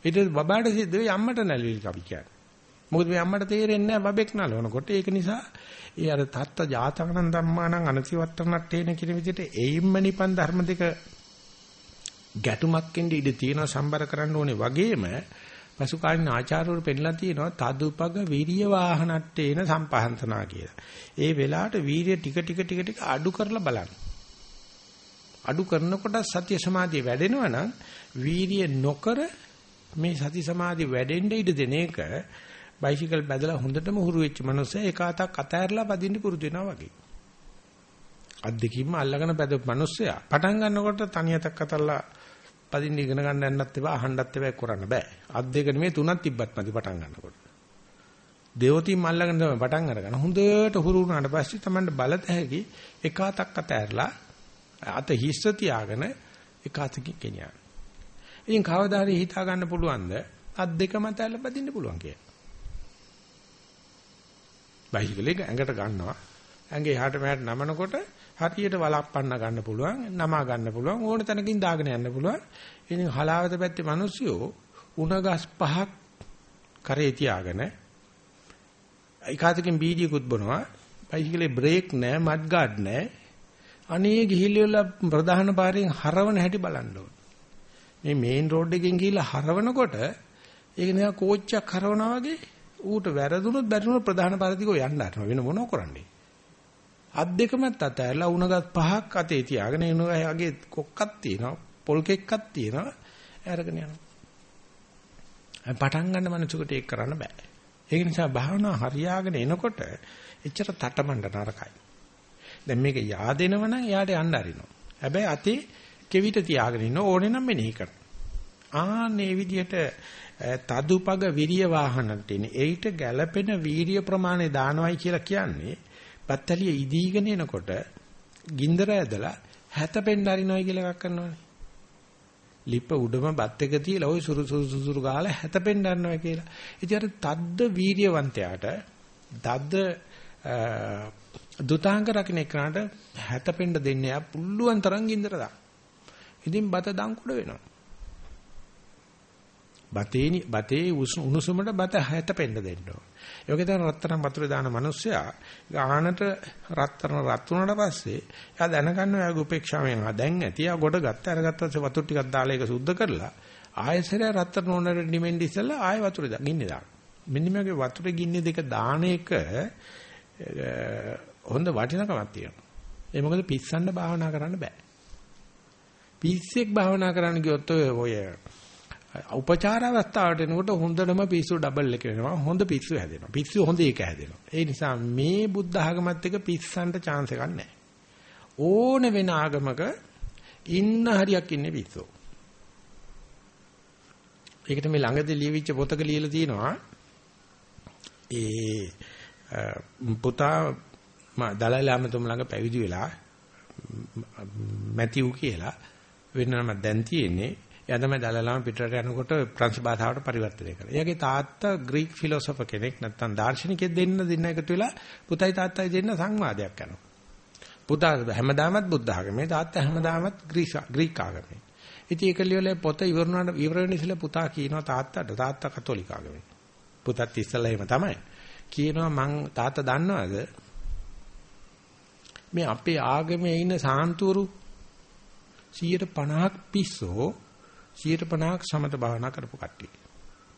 ඊට බබාට සිද්ධ වෙයි අම්මට නැලවිලි කවි කියන්නේ. මොකද මේ අම්මට තේරෙන්නේ නැහැ බබෙක් නලවනකොට ඒක නිසා ඒ අර තත්ත ජාතකනන් ධම්මානං අනතිවත්තනට්ඨේන කියන විදිහට එයින්ම නිපන් ධර්ම දෙක ගැටුමක් එන්නේ ඉඳ තියෙන සම්බර කරන්න ඕනේ වගේම පසු කාලින ආචාර්යවරු පෙන්ලා තියෙනවා තදුපග විරිය වාහනට්ටේන සම්පහන්තනා කියලා. ඒ වෙලාවට වීරිය ටික ටික ටික ටික අඩු කරලා බලන්න. අඩු කරනකොට සත්‍ය සමාධිය වැඩෙනවා නම් වීරිය නොකර මේ සති සමාධිය වැඩෙන්න ඉඩ දෙන එක බයිසිකල් බැදලා හොඳටම හුරු වෙච්ච මනුස්සයා එක අතක් අතහැරලා පදින්න පුරුදු වෙනවා වගේ. අත් දෙකින්ම අල්ලගෙන බැදපු මනුස්සයා පටන් ගන්නකොට තනියතක් අතල්ලා පදින්න ඉගෙන ගන්න යන්නත් එපා අහන්නත් එපා කරන්න බෑ. අත් දෙක නෙමෙයි තුනක් තිබ්බත් මදි පටන් ගන්නකොට. දේවතින් මල්ලගෙන තමයි පටන් අරගන්න. හොඳට හුරු වුණාට පස්සේ තමයි බලත හැකි එක අතක් අතහැරලා අත හිස්ස තියාගෙන එක අතකින් ගෙනියන්න. ඉතින් කවදා හරි හිතා ගන්න පුළුවන්ද අත් දෙක මත ඇල්ල බදින්න පුළුවන් කියලා. බයිසිකලෙක ඇඟට ගන්නවා. ඇඟේ එහාට මෙහාට නමනකොට හරියට වලප්පන්න ගන්න පුළුවන්, නමා ගන්න පුළුවන්, ඕන තැනකින් දාගෙන යන්න පුළුවන්. ඉතින් හලාවත පැත්තේ මිනිස්සුયો උණගස් පහක් කරේ තියාගෙන ඒකාතකින් බීඩියකුත් බොනවා. බයිසිකලේ බ්‍රේක් නැහැ, මඩ් ගාඩ් නැහැ. අනේ ගිහිල්ලා ප්‍රධාන පාරෙන් හරවන හැටි බලන්න ඕන. මේ මේන් රෝඩ් එකෙන් ගිහිල්ලා හරවනකොට ඒක නිකන් කෝච්චියක් හරවනවා වගේ ඌට වැරදුනොත් බැරිුණොත් ප්‍රධාන පාරදිකෝ යන්න හදනවා වෙන මොනව කරන්නේ අත් දෙකමත් අතහැරලා උණගත් පහක් අතේ තියාගෙන එනුගාගේ කොක්කක් තියෙනවා පොල් කෙක්කක් තියෙනවා අරගෙන යනවා. පටන් ගන්න මනුස්සකට ඒක කරන්න බෑ. ඒක නිසා භාවනා හරියාගෙන එනකොට එච්චර තටමඬ නරකයි. දැන් මේක yaadෙනවනම් එයාට යන්න අරිනවා. හැබැයි අතේ කෙවිත තියාගෙන ඉන්න ඕනේ නම් මෙනෙහි කරන්න. ආන්නේ විදිහට තදුපග විරිය වාහනට එන ඒිට ගැළපෙන වීරිය ප්‍රමාණය දානවයි කියලා කියන්නේ බත්තලිය ඉදීගෙන එනකොට ගින්දර ඇදලා හැතපෙන්න අරිනවයි කියලා එකක් කරනවානේ. ලිප උඩම බත් එක තියලා ওই සුරු සුරු සුරු ගාලා හැතපෙන්න අරනවා කියලා. ඉතින් අර තද්ද වීරියවන්තයාට තද්ද දුතාංග රකින්න එක්කනට හැතපෙන්න දෙන්නේ ආ පුල්ලුවන් තරම් ගින්දර දාන්න. ඉතින් බත දංකුඩ වෙනවා. බතේනි බතේ උණුසුමට බත හැතපෙන්න දෙන්න ඕන. ඒකේ තමයි රත්තරන් වතුරේ දාන මිනිස්සයා ගානට රත්තරන් රත් වුණාට පස්සේ එයා දැනගන්නවා එයාගේ උපේක්ෂාවෙන් ආ දැන් ඇති එයා ගොඩ ගත්ත අරගත්ත පස්සේ වතුර ටිකක් දාලා ඒක සුද්ධ කරලා ආයෙසරය රත්තරන් ඕනට නිමෙන්න ඉස්සලා ආයෙ වතුරේ දා ගින්නේ දාන. මෙන්න මේකේ වතුරේ ගින්නේ දෙක දාන එක හොඳ වටිනකමක් තියෙනවා. ඒ මොකද පිස්සන්න භාවනා කරන්න බෑ. පිස්සෙක් භාවනා කරන්න ගියොත් ඔය උපචාර අවස්ථාවට එනකොට හොඳටම පිස්සු ඩබල් එක වෙනවා. හොඳ පිස්සු හැදෙනවා. පිස්සු හොඳ එක හැදෙනවා. ඒ නිසා මේ බුද්ධ ආගමත් එක පිස්සන්ට chance එකක් නැහැ. ඕන වෙන ආගමක ඉන්න හරියක් ඉන්නේ පිස්සෝ. ඒකට මේ ළඟදී ලියවිච්ච පොතක ලියලා තියෙනවා. ඒ පුතා දලයි ලාමතුම ළඟ පැවිදි වෙලා මැතිව් කියලා වෙන නම දැන් තියෙන්නේ. එයා තමයි දලලාම පිටරට යනකොට ප්‍රංශ භාෂාවට පරිවර්තනය කළා. එයාගේ තාත්තා ග්‍රීක ෆිලොසොෆර් කෙනෙක් නැත්නම් දාර්ශනිකයෙක් දෙන්න දෙන්න එකතු වෙලා පුතයි තාත්තයි දෙන්න සංවාදයක් කරනවා. පුතා හැමදාමත් බුද්ධ ආගමේ තාත්තා හැමදාමත් ග්‍රීක ආගමේ. ඉතින් ඒක ලියලා පොත ඉවරනාට ඉවර වෙන ඉස්සෙල්ලා පුතා කියනවා තාත්තට තාත්තා කතෝලික ආගමේ. පුතත් ඉස්සෙල්ලා එහෙම තමයි. කියනවා මං තාත්තා දන්නවද මේ අපේ ආගමේ ඉන්න සාන්තුරු 150ක් පිස්සෝ 150ක් සමත භාවනා කරපු කට්ටිය.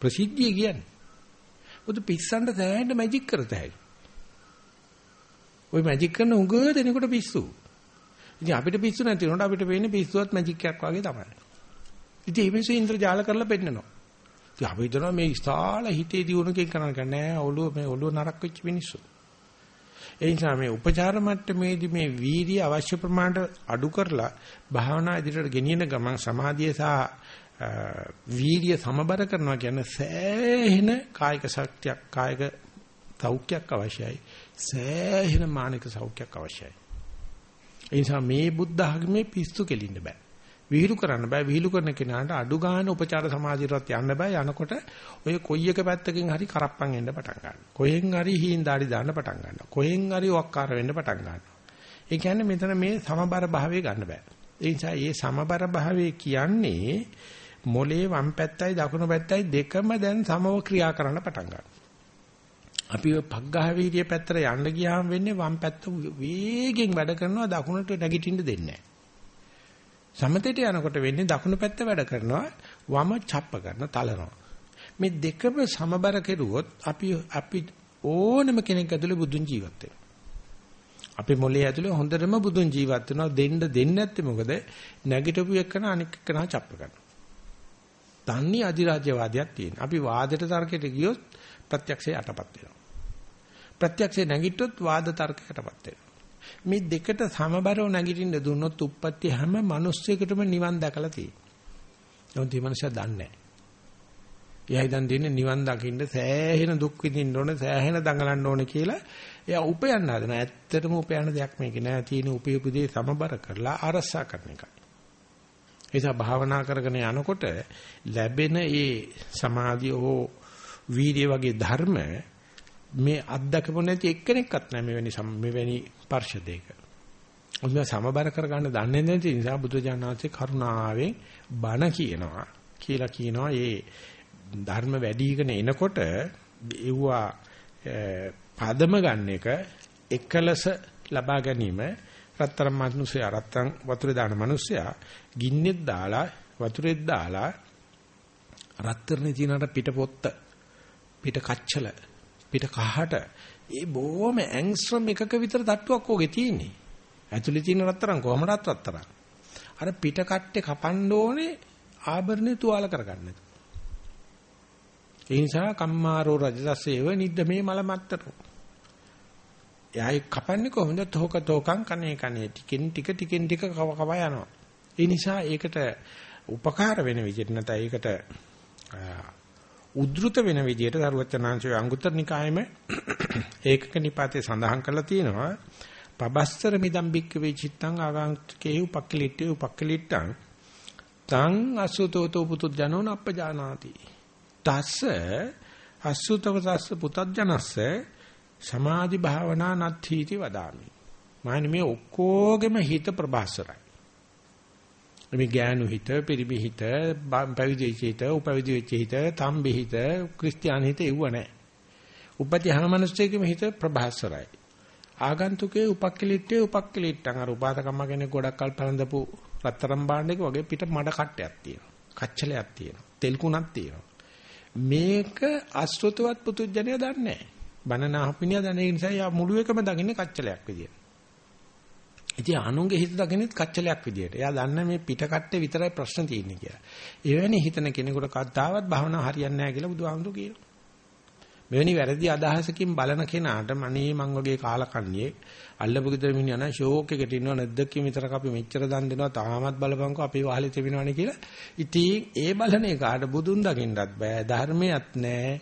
ප්‍රසිද්ධිය කියන්නේ. උදු පිස්සන්ට දැනෙන්න මැජික් කරත හැකියි. ওই මැජික් කරන උග දෙනකොට පිස්සු. ඉතින් අපිට පිස්සු නැති වුණාට අපිට වෙන්නේ පිස්සුවත් මැජික් එකක් වගේ තමයි. ඉතින් මේ මිනිස්සු ඉන්ද්‍රජාල කරලා පෙන්නනවා. ඉතින් අපි හිතනවා මේ ස්ථාල හිතේ දියුණුවකින් කරන්න නෑ ඔළුව මේ ඔළුව නරක් වෙච්ච මිනිස්සු. ඒ නිසා මේ උපචාර මට්ටමේදී මේ වීර්ය අවශ්‍ය ප්‍රමාණයට අඩු කරලා භාවනා ඉදිරියට ගෙනියන ගමන් සමාධිය සහ වීර්ය සමබර කරනවා කියන්නේ සෑහෙන කායික ශක්තියක් කායික සෞඛ්‍යයක් අවශ්‍යයි. සෑහෙන මානසික සෞඛ්‍යයක් අවශ්‍යයි. ඒ නිසා මේ බුද්ධ ආගමේ පිස්සු කෙලින්න බෑ. විහිළු කරන්න බෑ. විහිළු කරන කෙනාට අඩු ගන්න උපචාර සමාධියටවත් යන්න බෑ. යනකොට ඔය කොයි එක පැත්තකින් හරි කරප්පන් එන්න පටන් ගන්නවා. කොහෙන් හරි හීන්දාඩි දාන්න පටන් ගන්නවා. කොහෙන් හරි වක්කාර වෙන්න පටන් ගන්නවා. ඒ කියන්නේ මෙතන මේ සමබර භාවය ගන්න බෑ. ඒ නිසා මේ සමබර භාවය කියන්නේ මොලේ වම් පැත්තයි දකුණු පැත්තයි දෙකම දැන් සමව ක්‍රියා කරන්න පටන් ගන්නවා. අපි පග්ගහ වීර්ය පැත්තට යන්න ගියාම වෙන්නේ වම් පැත්ත වේගෙන් වැඩ කරනවා දකුණට නැගිටින්න දෙන්නේ නැහැ. සමතේට යනකොට වෙන්නේ දකුණු පැත්ත වැඩ කරනවා වම ڇප්ප කරන තලනවා. මේ දෙකම සමබර කෙරුවොත් අපි අපි ඕනම කෙනෙක් ඇතුලේ බුදුන් ජීවත් වෙනවා. අපි මොලේ ඇතුලේ හොඳටම බුදුන් ජීවත් වෙනවා දෙන්න දෙන්නේ නැත්තේ මොකද නැගිටපු එකන අනික් එකන ڇප්ප කරනවා. තන්නේ අධිරාජ්‍යවාදයක් තියෙන. අපි වාදයට තර්කයට ගියොත් ප්‍රත්‍යක්ෂය යටපත් වෙනවා. ප්‍රත්‍යක්ෂය නැගිට්ටොත් වාද තර්කයටපත් වෙනවා. මේ දෙකට සමබරව නැගිටින්න දුන්නොත් උප්පත්ති හැම මිනිස්සෙකුටම නිවන් දැකලා තියෙනවා. නමුත් මේ මිනිසා දන්නේ නැහැ. එයා හිතන් දෙන්නේ නිවන් දකින්න සෑහෙන දුක් විඳින්න ඕනේ සෑහෙන දඟලන්න ඕනේ කියලා එයා උපයන්න හදන. ඇත්තටම උපයන්න දෙයක් මේක නෑ. තියෙන උපයපුදේ සමබර කරලා අරසා කරන එකයි. ඒසා භාවනා කරගෙන යනකොට ලැබෙන ඒ සමාධිය හෝ වීර්ය වගේ ධර්ම මේ අත්දකපො නැති එක්කෙනෙක්වත් නැහැ මෙවැනි මෙවැනි පර්ෂදයක. ඔන්න සමබර කරගන්න දන්නේ නැති නිසා බුදුජානනාංශේ කරුණාවෙන් බණ කියනවා කියලා කියනවා මේ ධර්ම වැඩිගෙන එනකොට එව්වා පදම ගන්න එක එකලස ලබා ගැනීම රත්තරන් මිනිස්සයා රත්තරන් වතුරේ දාන මිනිස්සයා ගින්නෙත් දාලා වතුරෙත් දාලා රත්තරනේ තියනට පිට පොත්ත පිට කච්චල පිට කහට ඒ බොහොම ඇන්ග්ස්ට්‍රම් එකක විතර තට්ටුවක් ඕකේ තියෙන්නේ. ඇතුලේ තියෙන රත්තරන් කොහමදත් රත්තරන්. අර පිට කට්ටේ කපන්න ඕනේ ආභරණේ තුවාල කරගන්න. ඒ නිසා කම්මාරෝ රජදස්සේව නිද්ද මේ මල මත්තරෝ. එයායි කපන්නේ කොහොමද? තෝක තෝකං කනේ කනේ ටිකෙන් ටික ටිකෙන් ටික කව කව යනවා. ඒ නිසා ඒකට උපකාර වෙන විදිහට නැත්නම් ඒකට උද්ෘත වෙන විදිහට දරුවචනාංශයේ අංගුත්තර නිකායෙම [coughs] ඒකක නිපාතේ සඳහන් කරලා තියෙනවා. පබස්තර මිදම් බික්ක වේචිත්තං ආගාන්තකේ උපක්කලිට්ඨේ උපක්කලිට්ඨං තං අසුතෝතෝ පුතු ජනෝන අපජානාති තස්ස අසුතව තස්ස පුතජනස්ස සමාධි භාවනා නත්ථීති වදාමි. මානි මේ ඔක්කොගෙම හිත ප්‍රබාසරයි මේ ගෑනු හිත, පිරිමි හිත, පැවිදි හිත, උපවිදි වෙච්ච හිත, තම්බි හිත, ක්‍රිස්තියානි හිත එව්ව නැහැ. උපති හැම මිනිස්සෙකම හිත ප්‍රභාස්වරයි. ආගන්තුකේ උපක්කලිට්ටේ උපක්කලිට්ටන් අර උපාතකම්ම කෙනෙක් ගොඩක් කල් පළඳපු රත්තරන් භාණ්ඩයක වගේ පිට මඩ කට්ටයක් තියෙනවා. කච්චලයක් තියෙනවා. තෙල් කුණක් තියෙනවා. මේක අශ්‍රතවත් පුතුජණය දන්නේ නැහැ. බනන අහපිනිය දන්නේ නිසා යා මුළු එකම දකින්නේ කච්චලයක් විදියට. ඉතින් අනුන්ගේ හිත දකිනෙත් කච්චලයක් විදියට. එයා දන්න මේ පිට කට්ටේ විතරයි ප්‍රශ්න තියෙන්නේ කියලා. එවැනි හිතන කෙනෙකුට කද්දාවත් භාවනාව හරියන්නේ නැහැ කියලා බුදුහාමුදුරු කියනවා. මෙවැනි වැරදි අදහසකින් බලන කෙනාට මනේ මං වගේ කාලකන්ණියේ අල්ලපු ගෙදර මිනිහා නම් ෂෝක් එකට ඉන්නව නැද්ද කි විතරක් අපි මෙච්චර දන් දෙනවා තාමත් බලපංකෝ අපේ වහලේ තිබෙනවනේ කියලා. ඉතින් ඒ බලන එකාට බුදුන් දකින්නත් බෑ ධර්මයක් නැහැ.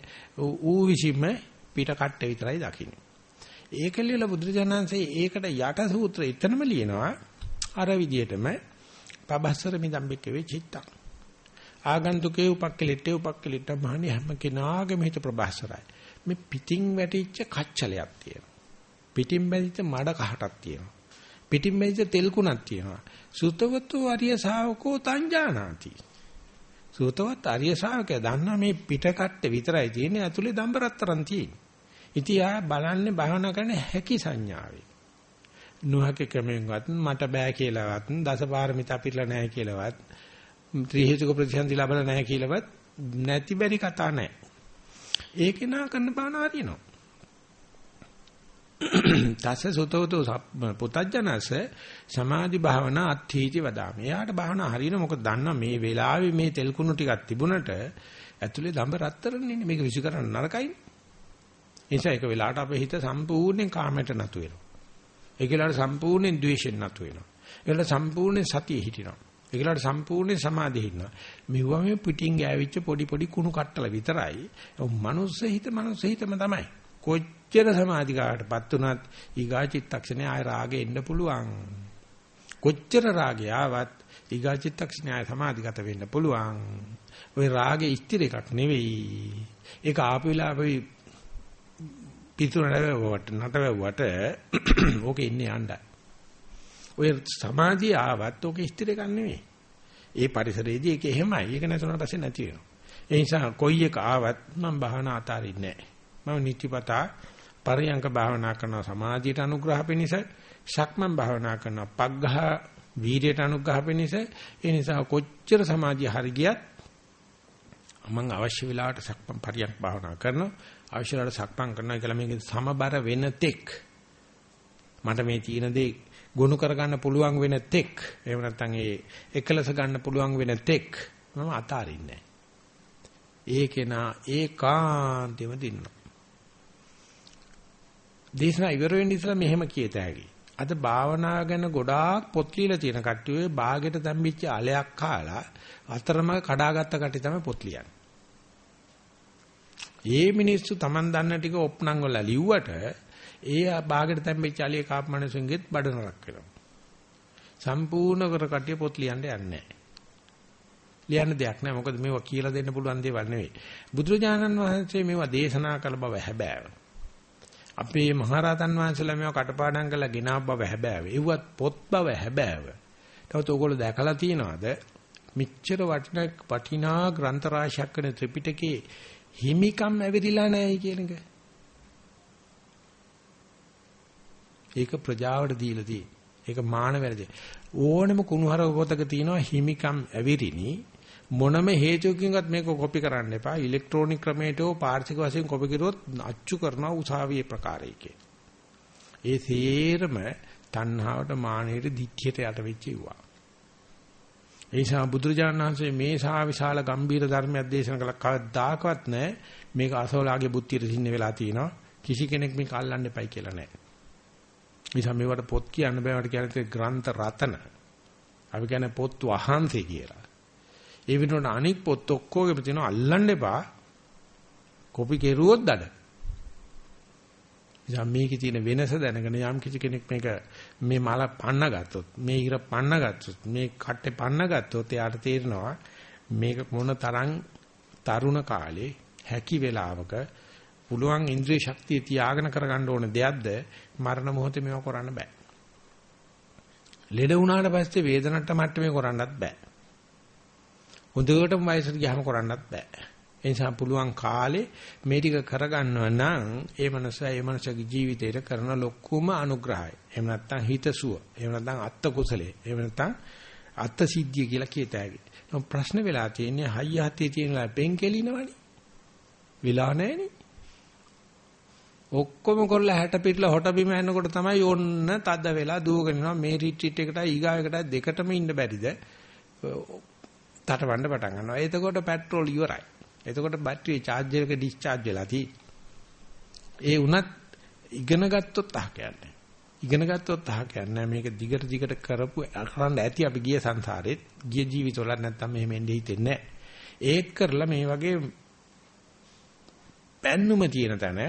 ඌ විසින්ම පිට කට්ටේ විතරයි දකින්නේ. ඒක ලියලා බුදුරජාණන්සේ ඒකට යට සූත්‍ර එතනම ලියනවා. අර විදියටම පබස්සර මිදම්බික වෙචිත්තං ආගන්තුකේ උපක්කලිටේ උපක්කලිට මහණි හැම කෙනාගේම හිත ප්‍රබස්සරයි මේ පිටින් වැටිච්ච කච්චලයක් තියෙනවා. පිටින් බැඳිච්ච මඩ කහටක් තියෙනවා. පිටින් බැඳිච්ච තෙල් කුණක් තියෙනවා. සුතවතු ආර්ය ශාවකෝ තංජානාති. සුතවත් ආර්ය ශාවකයා දන්නා මේ පිට කට්ටේ විතරයි තියෙන්නේ ඇතුලේ දම්බරතරන් තියෙන්නේ. ඉතින් ආ බලන්නේ භාවනා කරන හැකි සංඥාවේ. නොහැකි ක්‍රමෙන්වත් මට බෑ කියලාවත් දසපාරමිතා පිළිලා නැහැ කියලාවත් ත්‍රි හේතුක ප්‍රතිසන්දි ලැබලා නැහැ කියලාවත් නැති බැරි කතා නැහැ. ඒකේ නා කරන භාවනා හරියනවා. තස සුතෝතෝ පුතඥස සමාධි භාවනා අත්ථීති වදාමි. එයාට භාවනා හරියන මොකද දන්නා මේ වෙලාවේ මේ තෙල් කුණු ටිකක් තිබුණට ඇතුලේ දඹ රත්තරන්නේ මේක විසි කරන්න නරකයි. ඒ නිසා ඒක වෙලාවට අපේ හිත සම්පූර්ණයෙන් කාමයට නතු වෙනවා. ඒක වෙලාවට සම්පූර්ණයෙන් ද්වේෂෙන් නතු වෙනවා. ඒ වෙලාවට සම්පූර්ණයෙන් සතිය හිටිනවා. ඒ වෙලාවට සම්පූර්ණයෙන් සමාධිය හිටිනවා. මෙවුවා මේ පිටින් ගෑවිච්ච පොඩි පොඩි කුණු කට්ටල විතරයි. මනුස්ස හිත මනුස්ස හිතම තමයි. කොච්චර සමාධිකාටපත් උනත් ඊගා චිත්තක්ෂණේ ආය රාගෙ එන්න පුළුවන්. කොච්චර රාගය ආවත් ඊගා චිත්තක්ෂණේ ආය සමාධිගත වෙන්න පුළුවන්. ওই රාගේ ස්ථිර එකක් නෙවෙයි. ඒක ආපු වෙලාවෙ පිටුර නැවුවට නටවුවට ඕකේ ඉන්නේ යණ්ඩා. ඔය සමාධිය ආවත් ඕකේ ස්ථිර එකක් නෙවෙයි. ඒ පරිසරයේදී ඒක එහෙමයි. ඒක නැතුණාට පස්සේ නැති වෙනවා. ඒ නිසා කොයි එක ආවත් මම භාවනා අතාරින්නේ නැහැ. මම නිතිපතා පරියංක භාවනා කරන සමාධියට අනුග්‍රහ පිණිස ශක්මන් භාවනා කරන පග්ඝහ වීර්යයට අනුග්‍රහ පිණිස ඒ නිසා කොච්චර සමාධිය හරි ගියත් මම අවශ්‍ය වෙලාවට සක්මන් පරියන්ක භාවනා කරනවා අවශ්‍ය වෙලාවට සක්මන් කරනවා කියලා මේක සමබර වෙන තෙක්. මට මේ තියෙන දේ ගොනු කරගන්න පුළුවන් වෙන තෙක්. එහෙම නැත්නම් ඒ එකලස ගන්න පුළුවන් වෙන තෙක්. මම අතාරින්නේ ඒකේන ඒකාන්තෙම දින්නවා. දේශනා ඉවර වෙන්න ඉස්සලා මෙහෙම කියත හැකියි අද භාවනා ගැන ගොඩාක් පොත් ලියලා තියෙන කට්ටිය බාගෙට තැම්බිච්ච අලයක් කාලා අතරම කඩාගත්ත කට්ටිය තමයි පොත් ලියන්නේ. ඒ මිනිස්සු Taman දන්න ටික ඔප්නම් වල ලිව්වට ඒ බාගෙට තැම්බිච්ච අලිය කාප මිනිසුන්ගෙත් බඩ නරක් වෙනවා. සම්පූර්ණ කර කට්ටිය පොත් ලියන්න යන්නේ නැහැ. ලියන්න දෙයක් නැහැ. මොකද මේවා කියලා දෙන්න පුළුවන් දේවල් නෙවෙයි. බුදුරජාණන් වහන්සේ මේවා දේශනා කළ බව හැබෑව. අපේ මහරහතන් වහන්සේලා මේවා කටපාඩම් කරලා ගෙනාව බව හැබෑව. ඒවත් පොත් බව හැබෑව. තවත් ඕගොල්ලෝ දැකලා තියනවාද? මෙච්චර වටිනා වටිනා ග්‍රන්ථ රාශියක් වෙන ත්‍රිපිටකේ හිමිකම් ඇවිදිලා නැහැ කියන එක. ඒක ප්‍රජාවට දීලා තියෙන්නේ. ඒක මානවැරදි. ඕනෙම කුණුහර පොතක තියෙනවා හිමිකම් ඇවිරිනි මොනම හේතුවකින්වත් මේක කොපි කරන්න එපා. ඉලෙක්ට්‍රොනික ක්‍රමයට හෝ පාර්ශික වශයෙන් කොපි කරුවොත් අච්චු කරනවා උසාවියේ ප්‍රකාරයකේ. ඒ තේරම තණ්හාවට මානෙට දික්කියට යට වෙච්ච ඉුවා. ඒ නිසා බුදුරජාණන් වහන්සේ මේ සා විශාල ගම්බීර ධර්මයක් දේශනා කළා කවදාකවත් නැහැ මේක අසෝලාගේ බුද්ධියට සින්න වෙලා තියෙනවා කිසි කෙනෙක් මේක අල්ලන්න එපයි කියලා නැහැ. නිසා මේවට පොත් කියන්න බෑ වට කියන්නේ ග්‍රන්ථ රතන. අපි කියන්නේ පොත් වහන්සේ කියලා. ඒ වෙනුවට අනික් පොත් ඔක්කොගෙම තියෙනවා අල්ලන්න එපා. කොපි කෙරුවොත් දඩ. ඉතින් මේකේ තියෙන වෙනස දැනගෙන යම් කිසි කෙනෙක් මේක මේ මල පන්න ගත්තොත් මේ ඉර පන්න ගත්තොත් මේ කට්ටේ පන්න ගත්තොත් එයාට තේරෙනවා මේක මොන තරම් තරුණ කාලේ හැකි වෙලාවක පුළුවන් ඉන්ද්‍රිය ශක්තිය තියාගෙන කරගන්න ඕන දෙයක්ද මරණ මොහොතේ මේව කරන්න බෑ. ලෙඩ වුණාට පස්සේ වේදනට මට්ටමේ කරන්නත් බෑ. හොඳටම වයසට ගියාම කරන්නත් බෑ. ඒ නිසා පුළුවන් කාලේ මේ ටික කරගන්නව නම් ඒ මනුස්සයා ඒ මනුස්සයාගේ ජීවිතේට කරන ලොකුම අනුග්‍රහය. එහෙම නැත්නම් හිතසුව. එහෙම නැත්නම් අත්ත කුසලයේ. එහෙම නැත්නම් අත්ත සිද්ධිය කියලා කියත හැකි. නම් ප්‍රශ්න වෙලා තියෙන්නේ හයිය හතේ තියෙනලා පෙන් කෙලිනවනේ. විලා නැහෙනේ. ඔක්කොම කරලා 60 පිටලා හොට බිම යනකොට තමයි ඕන්න තද වෙලා දුවගෙන යනවා මේ රිට්‍රීට් එකට ඊගාව එකට දෙකටම ඉන්න බැරිද? තටවන්න පටන් ගන්නවා. එතකොට පෙට්‍රෝල් ඉවරයි. එතකොට බැටරිය charge එක discharge වෙලා තියෙන්නේ. ඒ උනත් ඉගෙන ගත්තොත් අහක යන්නේ. ඉගෙන ගත්තොත් අහක යන්නේ මේක දිගට දිගට කරපු කරන්න ඇති අපි ගිය සංසාරෙත් ගිය ජීවිතවල නැත්තම් මෙහෙම එන්නේ හිතෙන්නේ ඒත් කරලා මේ වගේ පැන්නුම තියෙන තැන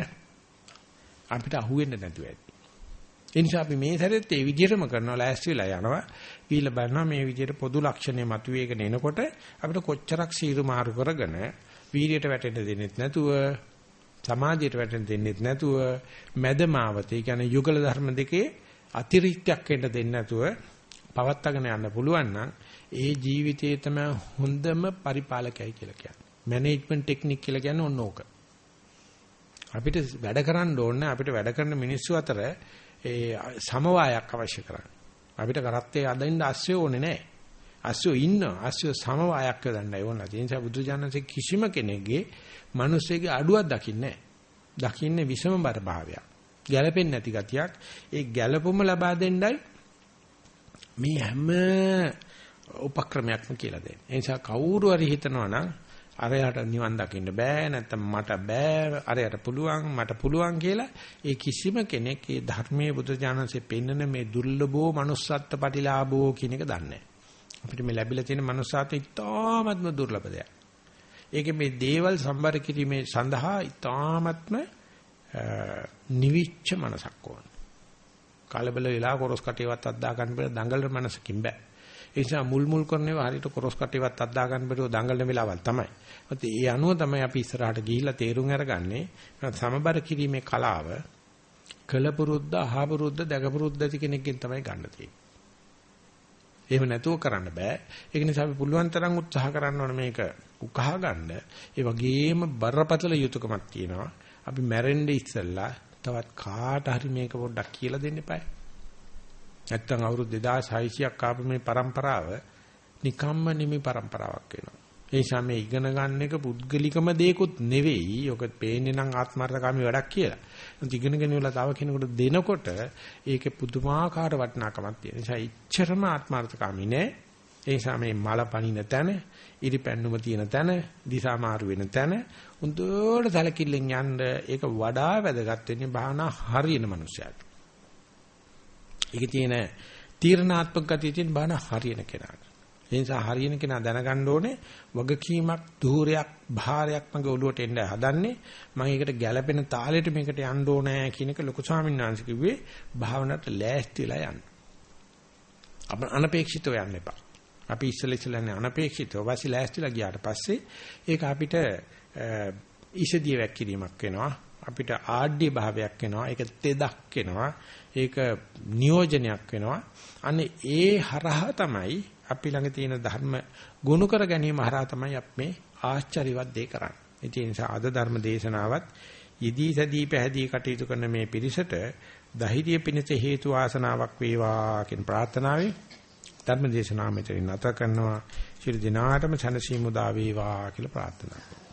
අපිට අහුවෙන්න නැතුව ඇති. ඒ නිසා අපි මේ සැරෙත් ඒ විදිහටම කරනවා ලෑස්ති වෙලා යනවා. ඊළ බලනවා මේ විදිහට පොදු ලක්ෂණය මතුවේගෙන එනකොට අපිට කොච්චරක් සීරු මාරු කරගෙන වීර්යයට වැටෙන්න දෙන්නෙත් නැතුව සමාධියට වැටෙන්න දෙන්නෙත් නැතුව මැදමාවත ඒ කියන්නේ යුගල ධර්ම දෙකේ අතිරික්තයක් වෙන්න දෙන්නේ නැතුව පවත්වාගෙන යන්න පුළුවන් නම් ඒ ජීවිතයේ තමයි හොඳම පරිපාලකයයි කියලා කියන්නේ. මැනේජ්මන්ට් ටෙක්නික් කියලා කියන්නේ ඔන්න ඕක. අපිට වැඩ කරන්න ඕනේ අපිට වැඩ කරන මිනිස්සු අතර ඒ සමவாயයක් අවශ්‍ය කරන්නේ. අපිට කරත්තේ අදින්න අස්සය ඕනේ නැහැ. අස්සය ඉන්න අස්සය සමவாயයක් යොදන්නයි ඕන. ඒ නිසා බුදුජානකසේ කිසිම කෙනෙක්ගේ මිනිස්සෙගේ අඩුවක් දකින්නේ නැහැ. දකින්නේ විෂමබර භාවයක්. ගැළපෙන්නේ නැති ගතියක්. ඒ ගැළපුම ලබා දෙන්නයි මේ හැම උපක්‍රමයක්ම කියලා දෙන්නේ. ඒ නිසා කවුරු හරි හිතනවා නම් අරයට නිවන් දකින්න බෑ නැත්තම් මට බෑ අරයට පුළුවන් මට පුළුවන් කියලා ඒ කිසිම කෙනෙක් ඒ ධර්මයේ බුදු දානසේ පෙන්නන මේ දුර්ලභෝ manussත්ත්ව ප්‍රතිලාභෝ කියන එක දන්නේ අපිට මේ ලැබිලා තියෙන manussාත ඉතාමත්ම දුර්ලභ දෙයක්. ඒකේ මේ දේවල් සම්බර කිරීමේ සඳහා ඉතාමත්ම නිවිච්ච මනසක් ඕන. කලබල වෙලා කොරස් කටේවත් අද්දා ගන්න බෑ දඟලන මනසකින් බෑ. ඒ නිසා මුල් මුල් කරන ඒවා හරියට කොරස් කටේවත් අද්දා ගන්න බැරුව දඟලන වෙලාවල් තමයි. ඒත් ඒ අනුව තමයි අපි ඉස්සරහට ගිහිල්ලා තේරුම් අරගන්නේ සමබර කිරීමේ කලාව කලපුරුද්ද අහපුරුද්ද දැකපුරුද්ද ඇති කෙනෙක්ගෙන් තමයි ගන්න තියෙන්නේ. එහෙම නැතුව කරන්න බෑ. ඒක නිසා අපි පුළුවන් තරම් උත්සාහ කරන්න ඕන මේක උකහා ගන්න. ඒ වගේම බරපතල යුතුයකමක් තියෙනවා. අපි මැරෙන්න ඉස්සෙල්ලා තවත් කාට හරි මේක පොඩ්ඩක් කියලා දෙන්න එපා. නැත්තම් අවුරුදු 2600ක් ආපු මේ પરම්පරාව නිකම්ම නිමි પરම්පරාවක් වෙනවා. ඒ නිසා මේ ඉගෙන ගන්න එක පුද්ගලිකම දෙයක්ුත් නෙවෙයි. ඔක පේන්නේ නම් ආත්මార్థකාමී වැඩක් කියලා. නමුත් ඉගෙනගෙන ඉවරලා තව කෙනෙකුට දෙනකොට ඒකේ පුදුමාකාර වටිනාකමක් තියෙන නිසා ඉච්ඡරම ආත්මార్థකාමී නෑ. ඒ නිසා මේ මල පනින තැන, ඉරිපැන්නුම තියෙන තැන, දිසා මාරු වෙන තැන හොඳට සැලකිල්ලෙන් යන්න ඒක වඩා වැදගත් වෙන්නේ භාවනා හරියන මනුස්සයාට. ඒකේ තියෙන තීර්ණාත්මක ගතිය තියෙන භාවනා හරියන කෙනාට. ඒ නිසා හරියන කෙනා දැනගන්න ඕනේ වගකීමක් ධූරයක් භාරයක් මගේ ඔළුවට එන්න හදන්නේ මම ඒකට ගැළපෙන තාලෙට මේකට යන්න ඕනේ කියන එක ලොකු ස්වාමීන් වහන්සේ කිව්වේ භාවනාවට ලෑස්තිලා යන්න. අප අනපේක්ෂිතව යන්න එපා. අපි ඉස්සෙල්ලා ඉස්සෙල්ලානේ අනපේක්ෂිතව වාසි ලෑස්තිලා ගියාට පස්සේ ඒක අපිට ඉසදිය වැක්කිරීමක් වෙනවා. අපිට ආඩ්‍ය භාවයක් වෙනවා. ඒක තෙදක් වෙනවා. ඒක නියෝජනයක් වෙනවා. අනේ ඒ හරහා තමයි අපි ළඟ තියෙන ධර්ම ගොනු කර ගැනීම හරහා තමයි අපි මේ ආශ්චර්යවත් දේ කරන්නේ. ඒ නිසා අද ධර්ම දේශනාවත් යෙදී සැදී පැහැදී කටයුතු කරන මේ පිරිසට ධෛර්ය පිණිස හේතු ආසනාවක් වේවා කියන ප්‍රාර්ථනාවයි ධර්ම දේශනාව මෙතනින් නැත කරනවා. ශිර දිනාටම සනසීමු දා වේවා කියලා ප්‍රාර්ථනා කරනවා.